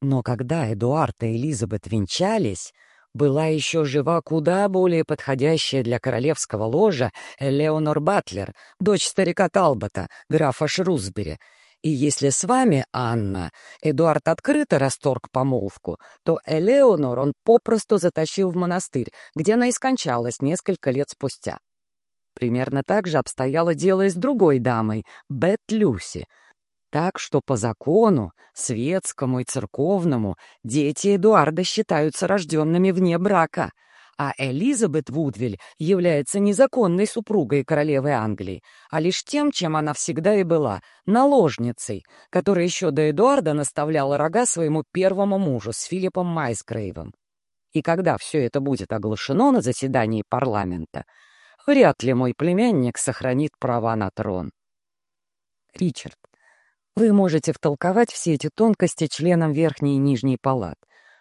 Но когда Эдуард и Элизабет венчались, была еще жива куда более подходящая для королевского ложа Леонор Батлер, дочь старика Талбота, графа Шрусбери, и если с вами, Анна, Эдуард открыто расторг помолвку, то Элеонор он попросту затащил в монастырь, где она и скончалась несколько лет спустя. Примерно так же обстояло дело и с другой дамой, Бет Люси. Так что по закону, светскому и церковному, дети Эдуарда считаются рожденными вне брака, а Элизабет Вудвиль является незаконной супругой королевы Англии, а лишь тем, чем она всегда и была — наложницей, которая еще до Эдуарда наставляла рога своему первому мужу с Филиппом Майсгрейвом. И когда все это будет оглашено на заседании парламента, вряд ли мой племянник сохранит права на трон. Ричард, вы можете втолковать все эти тонкости членам Верхней и Нижней палат,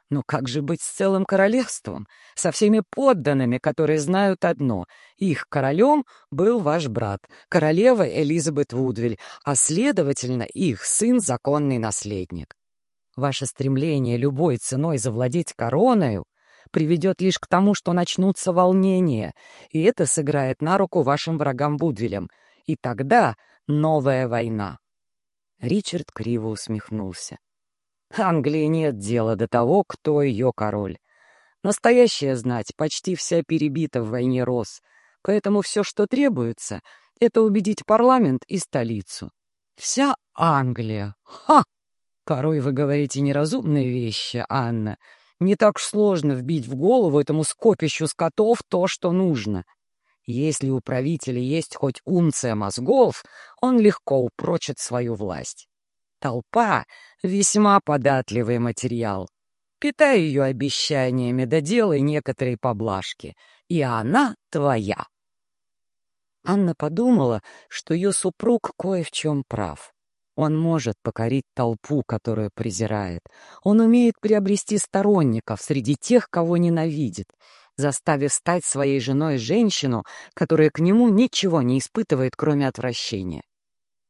но как же быть с целым королевством, со всеми подданными, которые знают одно — их королем был ваш брат, королева Элизабет Вудвиль, а, следовательно, их сын — законный наследник. Ваше стремление любой ценой завладеть короною приведет лишь к тому, что начнутся волнения, и это сыграет на руку вашим врагам Вудвилям, и тогда новая война. Ричард криво усмехнулся. Англии нет дела до того, кто ее король. Настоящая знать почти вся перебита в войне Рос, поэтому все, что требуется, это убедить парламент и столицу. Вся Англия. Ха! Порой вы говорите неразумные вещи, Анна. Не так сложно вбить в голову этому скопищу скотов то, что нужно. Если у правителя есть хоть унция мозгов, он легко упрочит свою власть. Толпа — весьма податливый материал. Питай ее обещаниями, да делай некоторые поблажки, и она твоя. Анна подумала, что ее супруг кое в чем прав. Он может покорить толпу, которую презирает. Он умеет приобрести сторонников среди тех, кого ненавидит, заставив стать своей женой женщину, которая к нему ничего не испытывает, кроме отвращения.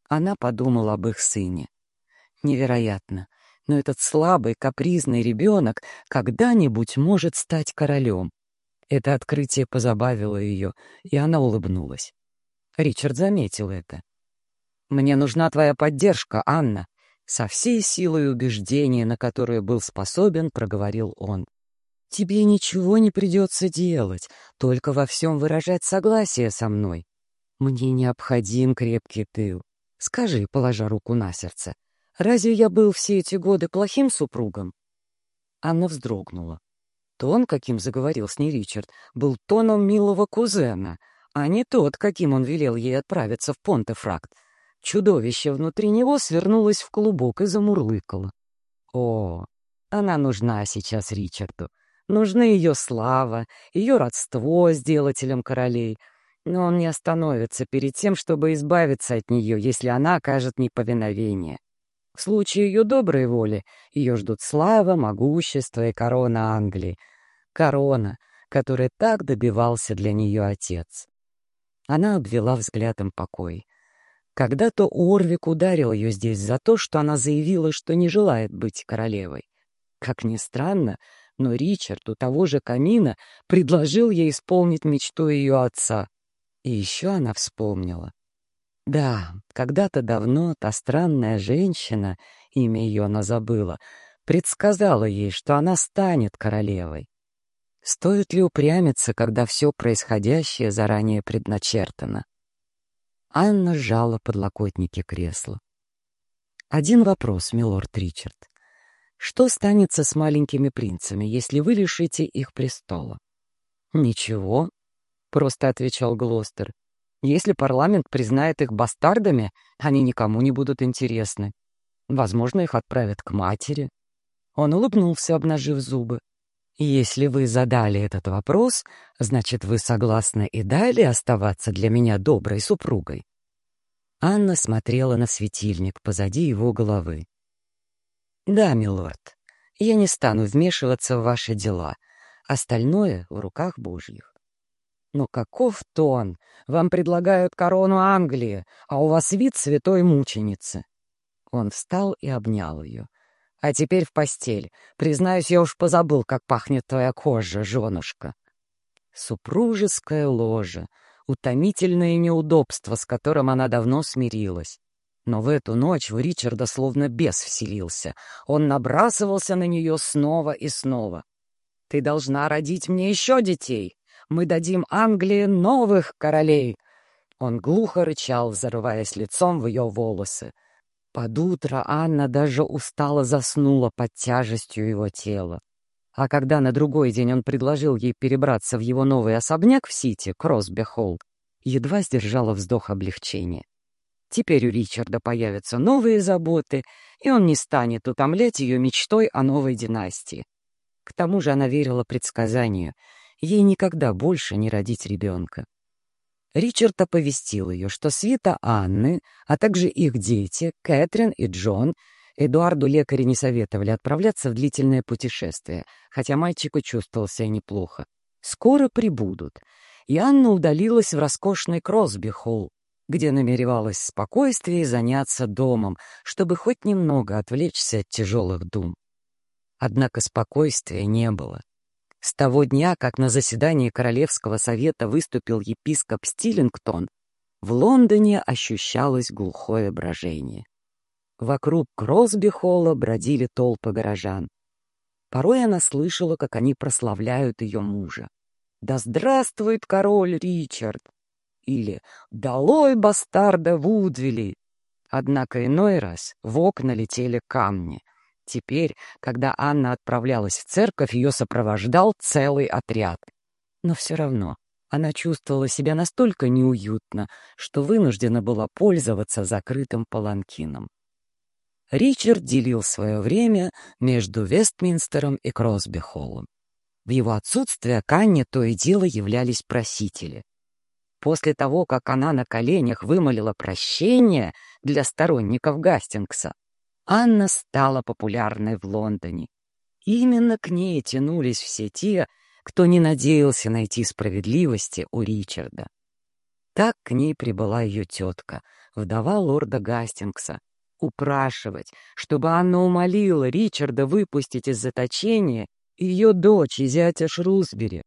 Она подумала об их сыне. Невероятно. Но этот слабый, капризный ребенок когда-нибудь может стать королем. Это открытие позабавило ее, и она улыбнулась. Ричард заметил это. «Мне нужна твоя поддержка, Анна», — со всей силой убеждения, на которое был способен, проговорил он. «Тебе ничего не придется делать, только во всем выражать согласие со мной. Мне необходим крепкий тыл. Скажи, положа руку на сердце, Разве я был все эти годы плохим супругом?» Анна вздрогнула. Тон, каким заговорил с ней Ричард, был тоном милого кузена, а не тот, каким он велел ей отправиться в Понтефракт. Чудовище внутри него свернулось в клубок и замурлыкало. О, она нужна сейчас Ричарду. Нужны ее слава, ее родство с делателем королей. Но он не остановится перед тем, чтобы избавиться от нее, если она окажет неповиновение. В случае ее доброй воли ее ждут слава, могущество и корона Англии. Корона, которой так добивался для нее отец. Она обвела взглядом покой. Когда-то Орвик ударил ее здесь за то, что она заявила, что не желает быть королевой. Как ни странно, но Ричард у того же камина предложил ей исполнить мечту ее отца. И еще она вспомнила, да, когда-то давно та странная женщина, имя ее она забыла, предсказала ей, что она станет королевой. Стоит ли упрямиться, когда все происходящее заранее предначертано? Анна сжала подлокотники кресла. Один вопрос, милорд Ричард. Что станется с маленькими принцами, если вы лишите их престола? Ничего, — просто отвечал Глостер. Если парламент признает их бастардами, они никому не будут интересны. Возможно, их отправят к матери. Он улыбнулся, обнажив зубы. «Если вы задали этот вопрос, значит, вы согласны и далее оставаться для меня доброй супругой?» Анна смотрела на светильник позади его головы. «Да, милорд, я не стану вмешиваться в ваши дела. Остальное в руках Божьих. Но каков тон! Вам предлагают корону Англии, а у вас вид святой мученицы. Он встал и обнял ее. А теперь в постель. Признаюсь, я уж позабыл, как пахнет твоя кожа, женушка. Супружеское ложе, утомительное неудобство, с которым она давно смирилась. Но в эту ночь в Ричарда словно бес вселился. Он набрасывался на нее снова и снова. «Ты должна родить мне еще детей!» Мы дадим Англии новых королей!» Он глухо рычал, зарываясь лицом в ее волосы. Под утро Анна даже устало заснула под тяжестью его тела. А когда на другой день он предложил ей перебраться в его новый особняк в Сити, Кросби-Холл, едва сдержала вздох облегчения. Теперь у Ричарда появятся новые заботы, и он не станет утомлять ее мечтой о новой династии. К тому же она верила предсказанию. Ей никогда больше не родить ребенка. Ричард оповестил ее, что свита Анны, а также их дети, Кэтрин и Джон, Эдуарду лекари не советовали отправляться в длительное путешествие, хотя мальчику чувствовал себя неплохо. Скоро прибудут. И Анна удалилась в роскошный Кросби-холл, где намеревалась спокойствие заняться домом, чтобы хоть немного отвлечься от тяжелых дум. Однако спокойствия не было. С того дня, как на заседании Королевского совета выступил епископ Стиллингтон, в Лондоне ощущалось глухое брожение. Вокруг Кросби-холла бродили толпы горожан. Порой она слышала, как они прославляют ее мужа. «Да здравствует король Ричард!» или «Долой бастарда Вудвилли!» Однако иной раз в окна летели камни — Теперь, когда Анна отправлялась в церковь, ее сопровождал целый отряд. Но все равно она чувствовала себя настолько неуютно, что вынуждена была пользоваться закрытым паланкином. Ричард делил свое время между Вестминстером и Кросби-холлом. В его отсутствие к Анне то и дело являлись просители. После того, как она на коленях вымолила прощение для сторонников Гастингса, Анна стала популярной в Лондоне. Именно к ней тянулись все те, кто не надеялся найти справедливости у Ричарда. Так к ней прибыла ее тетка, вдова лорда Гастингса, упрашивать, чтобы Анна умолила Ричарда выпустить из заточения ее дочь и зятя Шрусбери.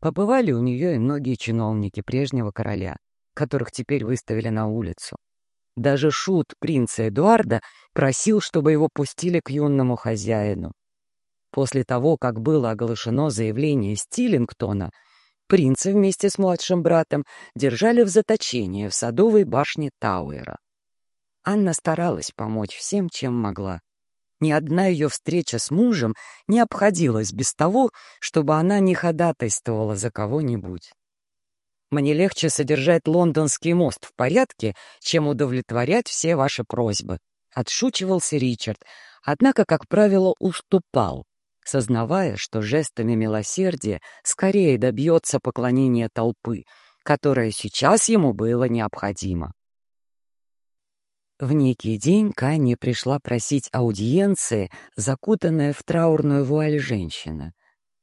Побывали у нее и многие чиновники прежнего короля, которых теперь выставили на улицу. Даже шут принца Эдуарда просил, чтобы его пустили к юному хозяину. После того, как было оглашено заявление Стиллингтона, принца вместе с младшим братом держали в заточении в садовой башне Тауэра. Анна старалась помочь всем, чем могла. Ни одна ее встреча с мужем не обходилась без того, чтобы она не ходатайствовала за кого-нибудь. Мне легче содержать лондонский мост в порядке, чем удовлетворять все ваши просьбы», — отшучивался Ричард, однако, как правило, уступал, сознавая, что жестами милосердия скорее добьется поклонения толпы, которое сейчас ему было необходимо. В некий день Канни пришла просить аудиенции, закутанная в траурную вуаль женщина.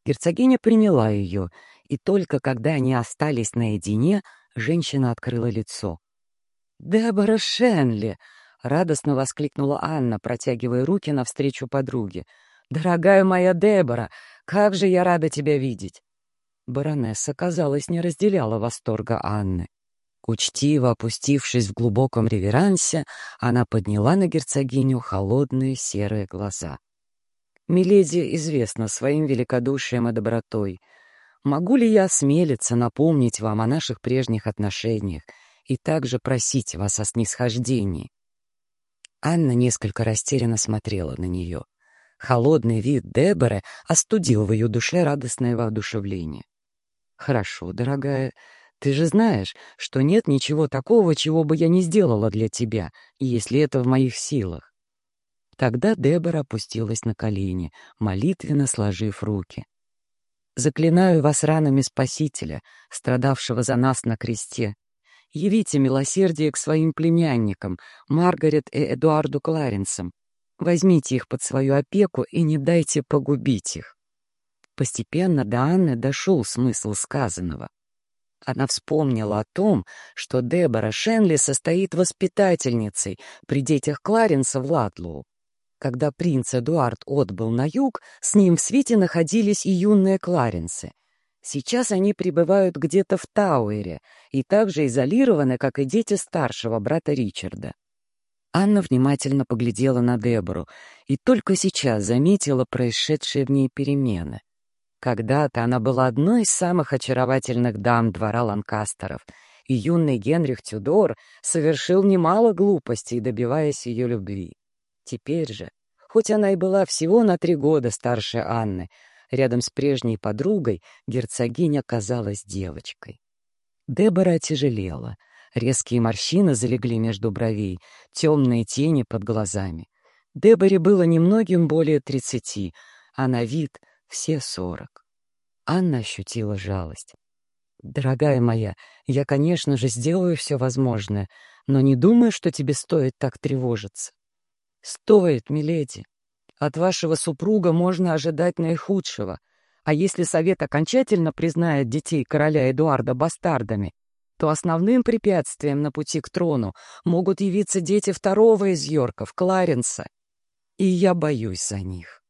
Герцогиня приняла ее — и только когда они остались наедине, женщина открыла лицо. «Дебора Шенли!» — радостно воскликнула Анна, протягивая руки навстречу подруге. «Дорогая моя Дебора, как же я рада тебя видеть!» Баронесса, казалось, не разделяла восторга Анны. Учтиво опустившись в глубоком реверансе, она подняла на герцогиню холодные серые глаза. «Миледи известна своим великодушием и добротой», Могу ли я осмелиться напомнить вам о наших прежних отношениях и также просить вас о снисхождении?» Анна несколько растерянно смотрела на нее. Холодный вид Деборы остудил в ее душе радостное воодушевление. «Хорошо, дорогая, ты же знаешь, что нет ничего такого, чего бы я не сделала для тебя, если это в моих силах». Тогда Дебора опустилась на колени, молитвенно сложив руки. Заклинаю вас ранами Спасителя, страдавшего за нас на кресте. Явите милосердие к своим племянникам, Маргарет и Эдуарду Кларенсам. Возьмите их под свою опеку и не дайте погубить их. Постепенно до Анны дошел смысл сказанного. Она вспомнила о том, что Дебора Шенли состоит воспитательницей при детях Кларенса в Латлоу. Когда принц Эдуард отбыл на юг, с ним в свете находились и юные Кларенсы. Сейчас они пребывают где-то в Тауэре и также изолированы, как и дети старшего брата Ричарда. Анна внимательно поглядела на Дебору и только сейчас заметила происшедшие в ней перемены. Когда-то она была одной из самых очаровательных дам двора Ланкастеров, и юный Генрих Тюдор совершил немало глупостей, добиваясь ее любви. Теперь же, хоть она и была всего на три года старше Анны, Рядом с прежней подругой герцогиня казалась девочкой. Дебора отяжелела. Резкие морщины залегли между бровей, темные тени под глазами. Деборе было немногим более тридцати, а на вид все сорок. Анна ощутила жалость. «Дорогая моя, я, конечно же, сделаю все возможное, но не думаю, что тебе стоит так тревожиться». «Стоит, миледи. От вашего супруга можно ожидать наихудшего. А если совет окончательно признает детей короля Эдуарда бастардами, то основным препятствием на пути к трону могут явиться дети второго из Йорков, Кларенса. И я боюсь за них.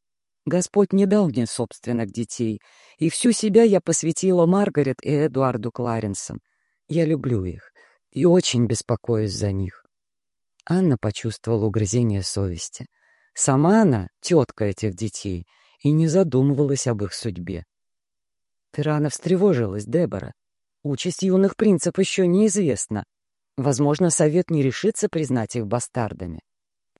Господь не дал мне собственных детей, и всю себя я посвятила Маргарет и Эдуарду Кларенсам. Я люблю их и очень беспокоюсь за них. Анна почувствовала угрызение совести. Сама она — тетка этих детей, и не задумывалась об их судьбе. Ты рано встревожилась, Дебора. Участь юных принцев еще неизвестна. Возможно, совет не решится признать их бастардами.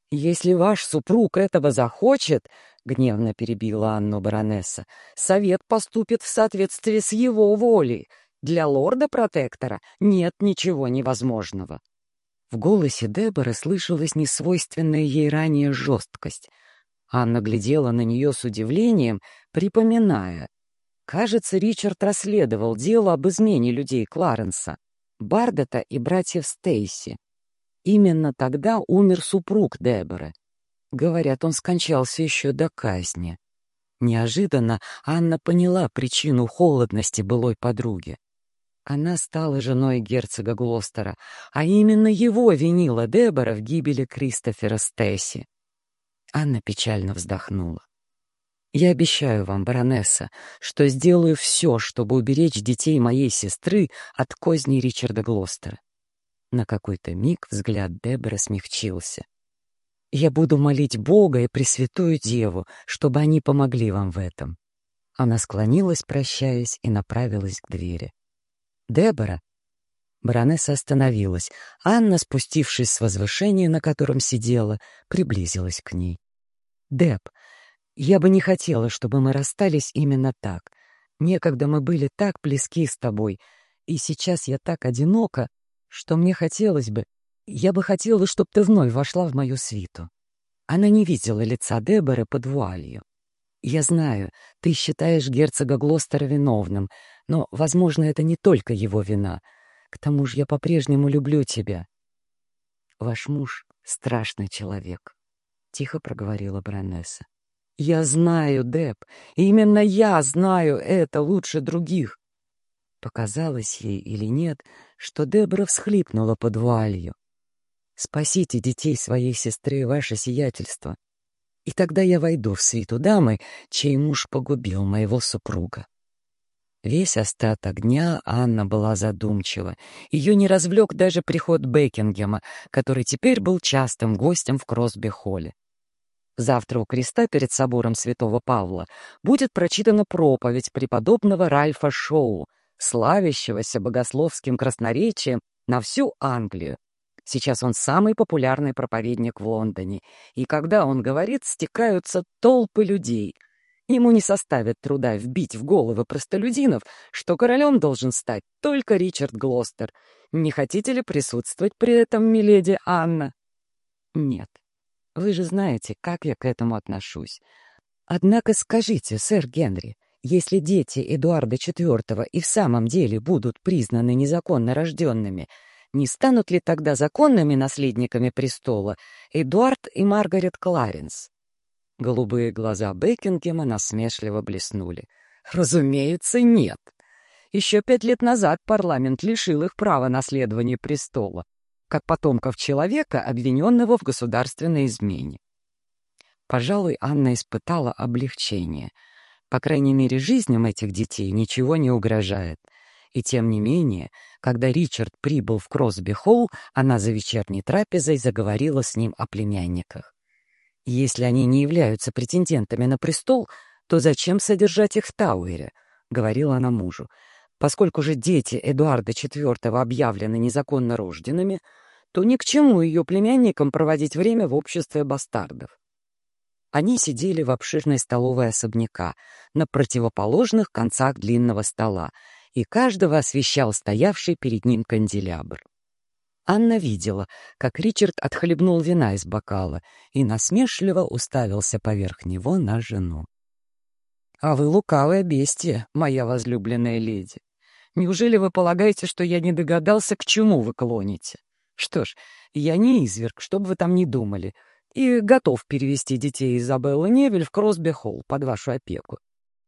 «Если ваш супруг этого захочет, — гневно перебила Анну баронесса, — совет поступит в соответствии с его волей. Для лорда-протектора нет ничего невозможного». В голосе Деборы слышалась несвойственная ей ранее жесткость. Анна глядела на нее с удивлением, припоминая. Кажется, Ричард расследовал дело об измене людей Кларенса, Бардета и братьев Стейси. Именно тогда умер супруг Деборы. Говорят, он скончался еще до казни. Неожиданно Анна поняла причину холодности былой подруги. Она стала женой герцога Глостера, а именно его винила Дебора в гибели Кристофера Стесси. Анна печально вздохнула. «Я обещаю вам, баронесса, что сделаю все, чтобы уберечь детей моей сестры от козни Ричарда Глостера. На какой-то миг взгляд Дебора смягчился. «Я буду молить Бога и Пресвятую Деву, чтобы они помогли вам в этом». Она склонилась, прощаясь, и направилась к двери. «Дебора!» Баронесса остановилась. Анна, спустившись с возвышения, на котором сидела, приблизилась к ней. «Деб, я бы не хотела, чтобы мы расстались именно так. Некогда мы были так близки с тобой, и сейчас я так одинока, что мне хотелось бы... Я бы хотела, чтобы ты вновь вошла в мою свиту. Она не видела лица Деборы под вуалью. Я знаю, ты считаешь герцога Глостера виновным, но, возможно, это не только его вина. К тому же я по-прежнему люблю тебя. Ваш муж — страшный человек, — тихо проговорила баронесса. Я знаю, Деб, именно я знаю это лучше других. Показалось ей или нет, что Дебра всхлипнула под вуалью. «Спасите детей своей сестры, ваше сиятельство, и тогда я войду в свиту дамы, чей муж погубил моего супруга». Весь остаток дня Анна была задумчива. Ее не развлек даже приход Бекингема, который теперь был частым гостем в Кросби-холле. Завтра у креста перед собором святого Павла будет прочитана проповедь преподобного Ральфа Шоу, славящегося богословским красноречием на всю Англию. Сейчас он самый популярный проповедник в Лондоне, и когда он говорит, стекаются толпы людей. Ему не составит труда вбить в головы простолюдинов, что королем должен стать только Ричард Глостер. Не хотите ли присутствовать при этом, миледи Анна? Нет. Вы же знаете, как я к этому отношусь. Однако скажите, сэр Генри, если дети Эдуарда IV и в самом деле будут признаны незаконно рожденными, не станут ли тогда законными наследниками престола Эдуард и Маргарет Кларенс? Голубые глаза Бекингема насмешливо блеснули. Разумеется, нет. Еще пять лет назад парламент лишил их права наследования престола, как потомков человека, обвиненного в государственной измене. Пожалуй, Анна испытала облегчение — по крайней мере, жизням этих детей ничего не угрожает. И тем не менее, когда Ричард прибыл в Кросби-Холл, она за вечерней трапезой заговорила с ним о племянниках. «Если они не являются претендентами на престол, то зачем содержать их в Тауэре?» — говорила она мужу. «Поскольку же дети Эдуарда IV объявлены незаконно рожденными, то ни к чему ее племянникам проводить время в обществе бастардов». Они сидели в обширной столовой особняка на противоположных концах длинного стола, и каждого освещал стоявший перед ним канделябр. Анна видела, как Ричард отхлебнул вина из бокала и насмешливо уставился поверх него на жену. «А вы лукавое бестие, моя возлюбленная леди. Неужели вы полагаете, что я не догадался, к чему вы клоните? Что ж, я не изверг, что бы вы там ни думали, и готов перевести детей Изабеллы Невель в Кросби-Холл под вашу опеку.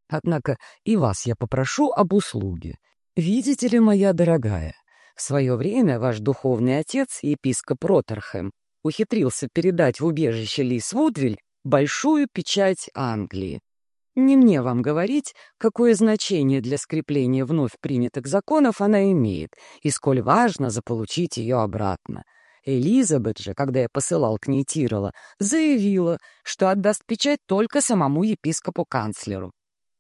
Однако и вас я попрошу об услуге. Видите ли, моя дорогая, в свое время ваш духовный отец, епископ Роттерхэм, ухитрился передать в убежище Лис Вудвиль большую печать Англии. Не мне вам говорить, какое значение для скрепления вновь принятых законов она имеет, и сколь важно заполучить ее обратно. Элизабет же, когда я посылал к ней Тирола, заявила, что отдаст печать только самому епископу-канцлеру.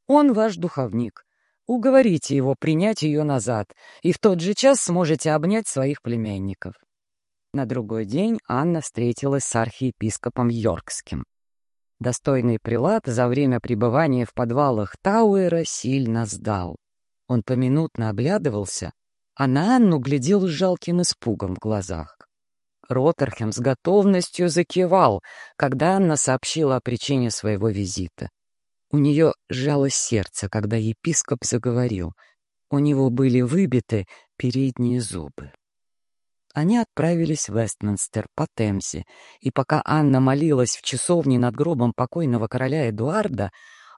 Он ваш духовник. Уговорите его принять ее назад, и в тот же час сможете обнять своих племянников. На другой день Анна встретилась с архиепископом Йоркским. Достойный прилад за время пребывания в подвалах Тауэра сильно сдал. Он поминутно оглядывался, а на Анну глядел с жалким испугом в глазах. Роттерхем с готовностью закивал, когда Анна сообщила о причине своего визита. У нее сжалось сердце, когда епископ заговорил. У него были выбиты передние зубы. Они отправились в Вестминстер по Темзе, и пока Анна молилась в часовне над гробом покойного короля Эдуарда,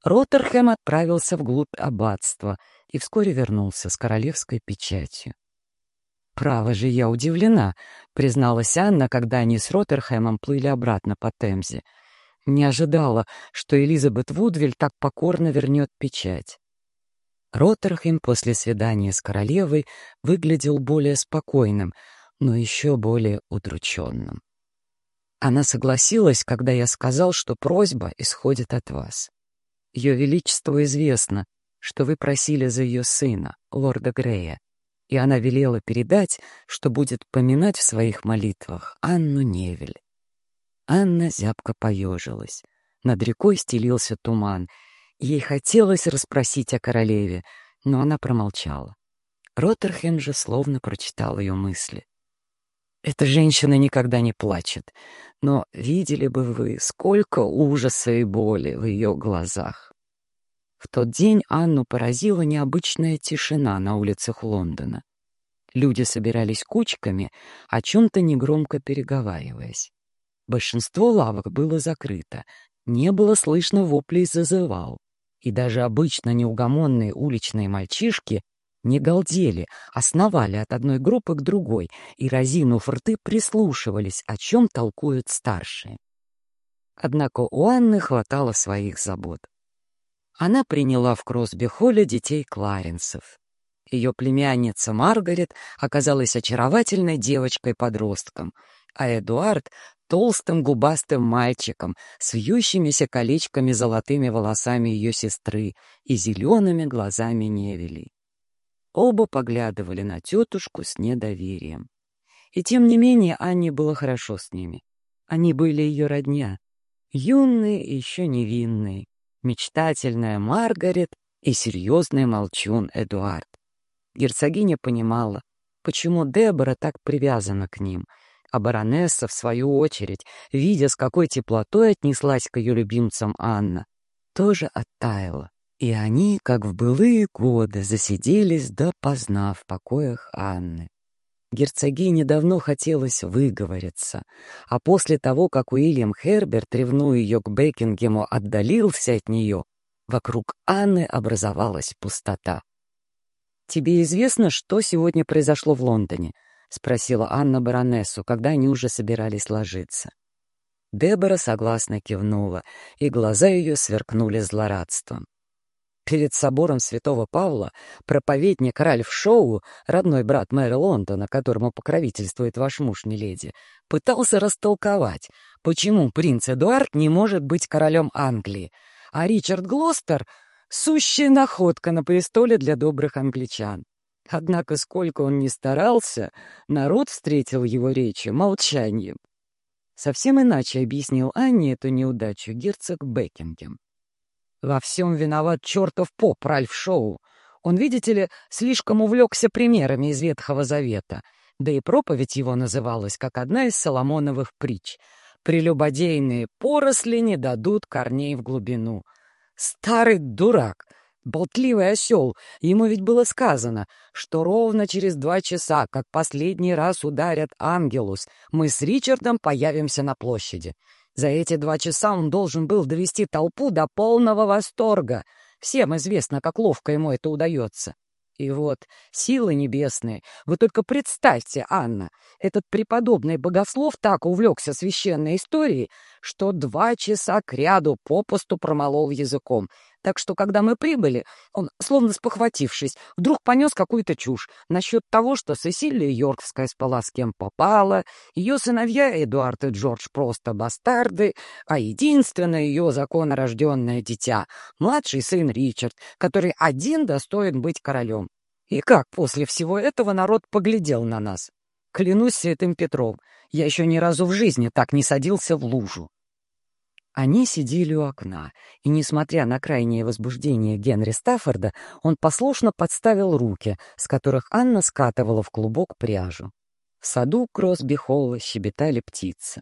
Роттерхэм отправился вглубь аббатства и вскоре вернулся с королевской печатью. «Право же, я удивлена», — призналась Анна, когда они с Роттерхэмом плыли обратно по Темзе. «Не ожидала, что Элизабет Вудвиль так покорно вернет печать». Роттерхэм после свидания с королевой выглядел более спокойным — но еще более удрученным. Она согласилась, когда я сказал, что просьба исходит от вас. Ее Величеству известно, что вы просили за ее сына, лорда Грея, и она велела передать, что будет поминать в своих молитвах Анну Невель. Анна зябко поежилась. Над рекой стелился туман. Ей хотелось расспросить о королеве, но она промолчала. Роттерхем же словно прочитал ее мысли. Эта женщина никогда не плачет, но видели бы вы, сколько ужаса и боли в ее глазах. В тот день Анну поразила необычная тишина на улицах Лондона. Люди собирались кучками, о чем-то негромко переговариваясь. Большинство лавок было закрыто, не было слышно воплей зазывал, и даже обычно неугомонные уличные мальчишки не галдели, основали от одной группы к другой и, разинув рты, прислушивались, о чем толкуют старшие. Однако у Анны хватало своих забот. Она приняла в Кросби-холле детей Кларенсов. Ее племянница Маргарет оказалась очаровательной девочкой-подростком, а Эдуард — толстым губастым мальчиком с вьющимися колечками золотыми волосами ее сестры и зелеными глазами Невели. Оба поглядывали на тетушку с недоверием. И тем не менее Анне было хорошо с ними. Они были ее родня. Юные и еще невинные. Мечтательная Маргарет и серьезный молчун Эдуард. Герцогиня понимала, почему Дебора так привязана к ним, а баронесса, в свою очередь, видя, с какой теплотой отнеслась к ее любимцам Анна, тоже оттаяла. И они, как в былые годы, засиделись допоздна в покоях Анны. Герцогине давно хотелось выговориться, а после того, как Уильям Херберт, ревнуя ее к Бекингему, отдалился от нее, вокруг Анны образовалась пустота. «Тебе известно, что сегодня произошло в Лондоне?» — спросила Анна баронессу, когда они уже собирались ложиться. Дебора согласно кивнула, и глаза ее сверкнули злорадством. Перед собором святого Павла проповедник Ральф Шоу, родной брат мэра Лондона, которому покровительствует ваш муж, миледи, пытался растолковать, почему принц Эдуард не может быть королем Англии, а Ричард Глостер — сущая находка на престоле для добрых англичан. Однако, сколько он ни старался, народ встретил его речи молчанием. Совсем иначе объяснил Анне эту неудачу герцог Бекингем. Во всем виноват чертов поп Ральф Шоу. Он, видите ли, слишком увлекся примерами из Ветхого Завета, да и проповедь его называлась как одна из Соломоновых притч. «Прелюбодейные поросли не дадут корней в глубину». Старый дурак! Болтливый осел, ему ведь было сказано, что ровно через два часа, как последний раз ударят Ангелус, мы с Ричардом появимся на площади. За эти два часа он должен был довести толпу до полного восторга. Всем известно, как ловко ему это удается. И вот, силы небесные, вы только представьте, Анна, этот преподобный богослов так увлекся священной историей, что два часа кряду попусту промолол языком. Так что, когда мы прибыли, он, словно спохватившись, вдруг понес какую-то чушь насчет того, что Сесилия Йоркская спала с кем попала, ее сыновья Эдуард и Джордж просто бастарды, а единственное ее законорожденное дитя — младший сын Ричард, который один достоин быть королем. И как после всего этого народ поглядел на нас? Клянусь святым Петром, я еще ни разу в жизни так не садился в лужу. Они сидели у окна, и, несмотря на крайнее возбуждение Генри Стаффорда, он послушно подставил руки, с которых Анна скатывала в клубок пряжу. В саду Кросби-Холла щебетали птицы.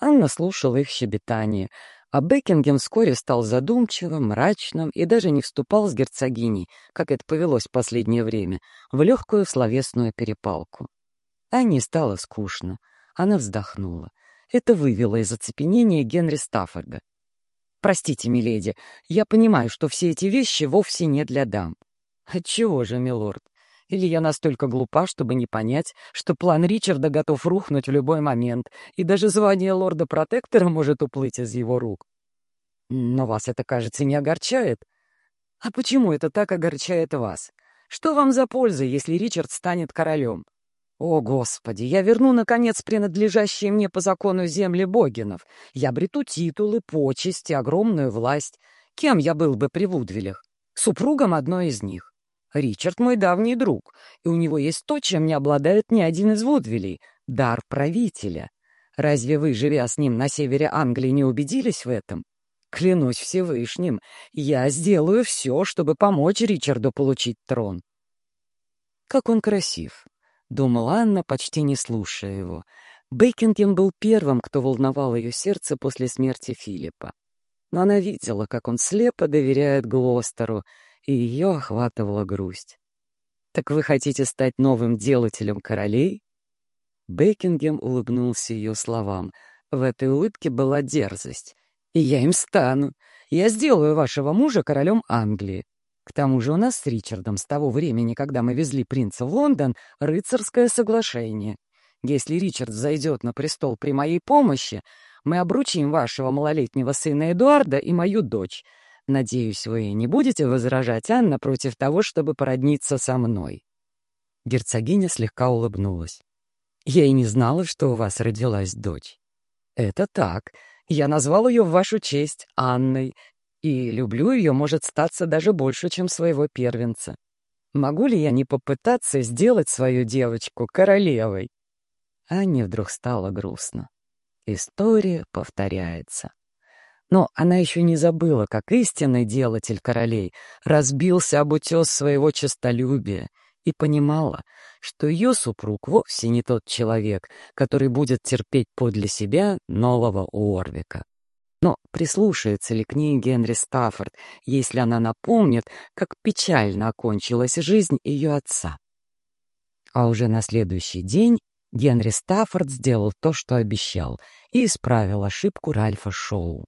Анна слушала их щебетание, а Бекингем вскоре стал задумчивым, мрачным и даже не вступал с герцогиней, как это повелось в последнее время, в легкую словесную перепалку. Анне стало скучно. Она вздохнула. Это вывело из оцепенения Генри Стаффорда. «Простите, миледи, я понимаю, что все эти вещи вовсе не для дам». «Отчего же, милорд? Или я настолько глупа, чтобы не понять, что план Ричарда готов рухнуть в любой момент, и даже звание лорда-протектора может уплыть из его рук? Но вас это, кажется, не огорчает. А почему это так огорчает вас? Что вам за польза, если Ричард станет королем? О, Господи, я верну, наконец, принадлежащие мне по закону земли Богинов. Я обрету титулы, почести, огромную власть. Кем я был бы при Вудвилях? Супругом одной из них. Ричард мой давний друг, и у него есть то, чем не обладает ни один из Вудвилей — дар правителя. Разве вы, живя с ним на севере Англии, не убедились в этом? Клянусь Всевышним, я сделаю все, чтобы помочь Ричарду получить трон. Как он красив, думала Анна, почти не слушая его. Бейкингем был первым, кто волновал ее сердце после смерти Филиппа. Но она видела, как он слепо доверяет Глостеру, и ее охватывала грусть. «Так вы хотите стать новым делателем королей?» Бекингем улыбнулся ее словам. В этой улыбке была дерзость. «И я им стану. Я сделаю вашего мужа королем Англии. К тому же у нас с Ричардом с того времени, когда мы везли принца в Лондон, рыцарское соглашение. Если Ричард зайдет на престол при моей помощи, мы обручим вашего малолетнего сына Эдуарда и мою дочь. Надеюсь, вы не будете возражать, Анна, против того, чтобы породниться со мной». Герцогиня слегка улыбнулась. «Я и не знала, что у вас родилась дочь». «Это так. Я назвал ее в вашу честь Анной, и люблю ее, может, статься даже больше, чем своего первенца. Могу ли я не попытаться сделать свою девочку королевой? Анне вдруг стало грустно. История повторяется. Но она еще не забыла, как истинный делатель королей разбился об утес своего честолюбия и понимала, что ее супруг вовсе не тот человек, который будет терпеть подле себя нового Уорвика. Но прислушается ли к ней Генри Стаффорд, если она напомнит, как печально окончилась жизнь ее отца? А уже на следующий день Генри Стаффорд сделал то, что обещал, и исправил ошибку Ральфа Шоу.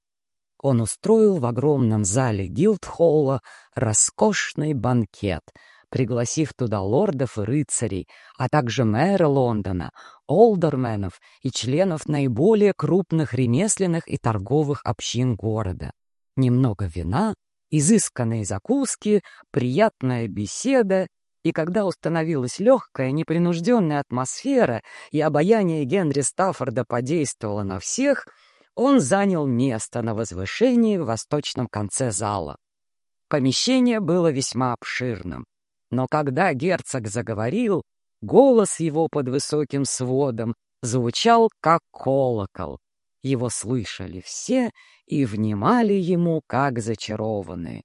Он устроил в огромном зале Гилдхолла роскошный банкет — пригласив туда лордов и рыцарей, а также мэра Лондона, олдерменов и членов наиболее крупных ремесленных и торговых общин города. Немного вина, изысканные закуски, приятная беседа, и когда установилась легкая, непринужденная атмосфера и обаяние Генри Стаффорда подействовало на всех, он занял место на возвышении в восточном конце зала. Помещение было весьма обширным. Но когда герцог заговорил, голос его под высоким сводом звучал как колокол. Его слышали все и внимали ему, как зачарованные.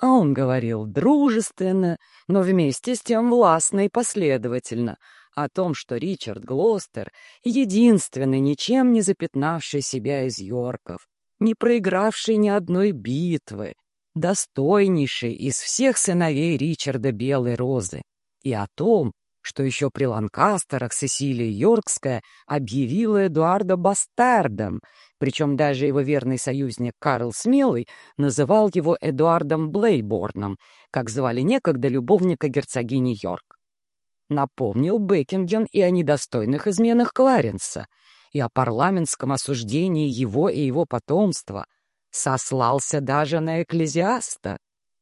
А он говорил дружественно, но вместе с тем властно и последовательно о том, что Ричард Глостер — единственный, ничем не запятнавший себя из Йорков, не проигравший ни одной битвы, достойнейший из всех сыновей Ричарда Белой Розы, и о том, что еще при Ланкастерах Сесилия Йоркская объявила Эдуарда бастардом, причем даже его верный союзник Карл Смелый называл его Эдуардом Блейборном, как звали некогда любовника герцогини Йорк. Напомнил Бекинген и о недостойных изменах Кларенса, и о парламентском осуждении его и его потомства, сослался даже на экклезиаста,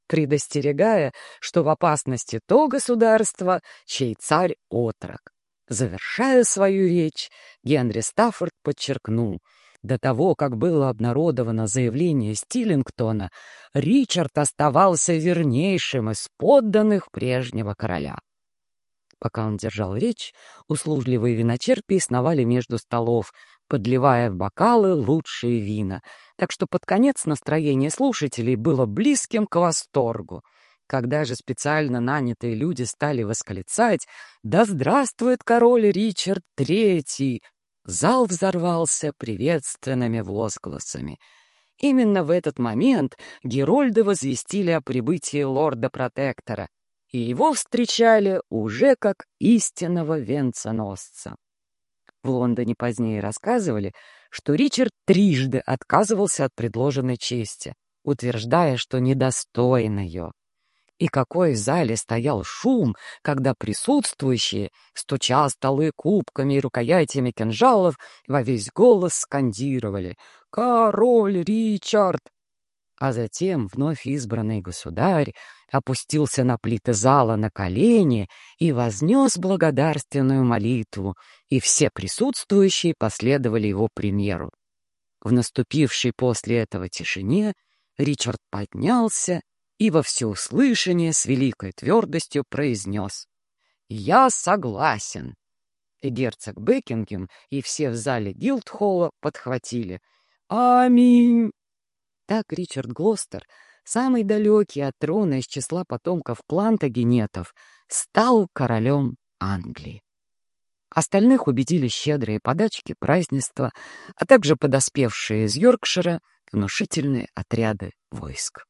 предостерегая, что в опасности то государство, чей царь — отрок. Завершая свою речь, Генри Стаффорд подчеркнул, до того, как было обнародовано заявление Стиллингтона, Ричард оставался вернейшим из подданных прежнего короля. Пока он держал речь, услужливые виночерпи сновали между столов, подливая в бокалы лучшие вина, так что под конец настроение слушателей было близким к восторгу. Когда же специально нанятые люди стали восклицать «Да здравствует король Ричард Третий!», зал взорвался приветственными возгласами. Именно в этот момент Герольды возвестили о прибытии лорда-протектора, и его встречали уже как истинного венценосца. В Лондоне позднее рассказывали, что Ричард трижды отказывался от предложенной чести, утверждая, что недостоин ее. И какой в зале стоял шум, когда присутствующие, стуча столы кубками и рукоятями кинжалов, во весь голос скандировали «Король Ричард!» А затем вновь избранный государь опустился на плиты зала на колени и вознес благодарственную молитву, и все присутствующие последовали его примеру. В наступившей после этого тишине Ричард поднялся и во всеуслышание с великой твердостью произнес «Я согласен». И герцог Бекингем и все в зале Гилдхолла подхватили «Аминь». Так Ричард Глостер — самый далекий от трона из числа потомков плантагенетов, стал королем Англии. Остальных убедили щедрые подачки, празднества, а также подоспевшие из Йоркшира внушительные отряды войск.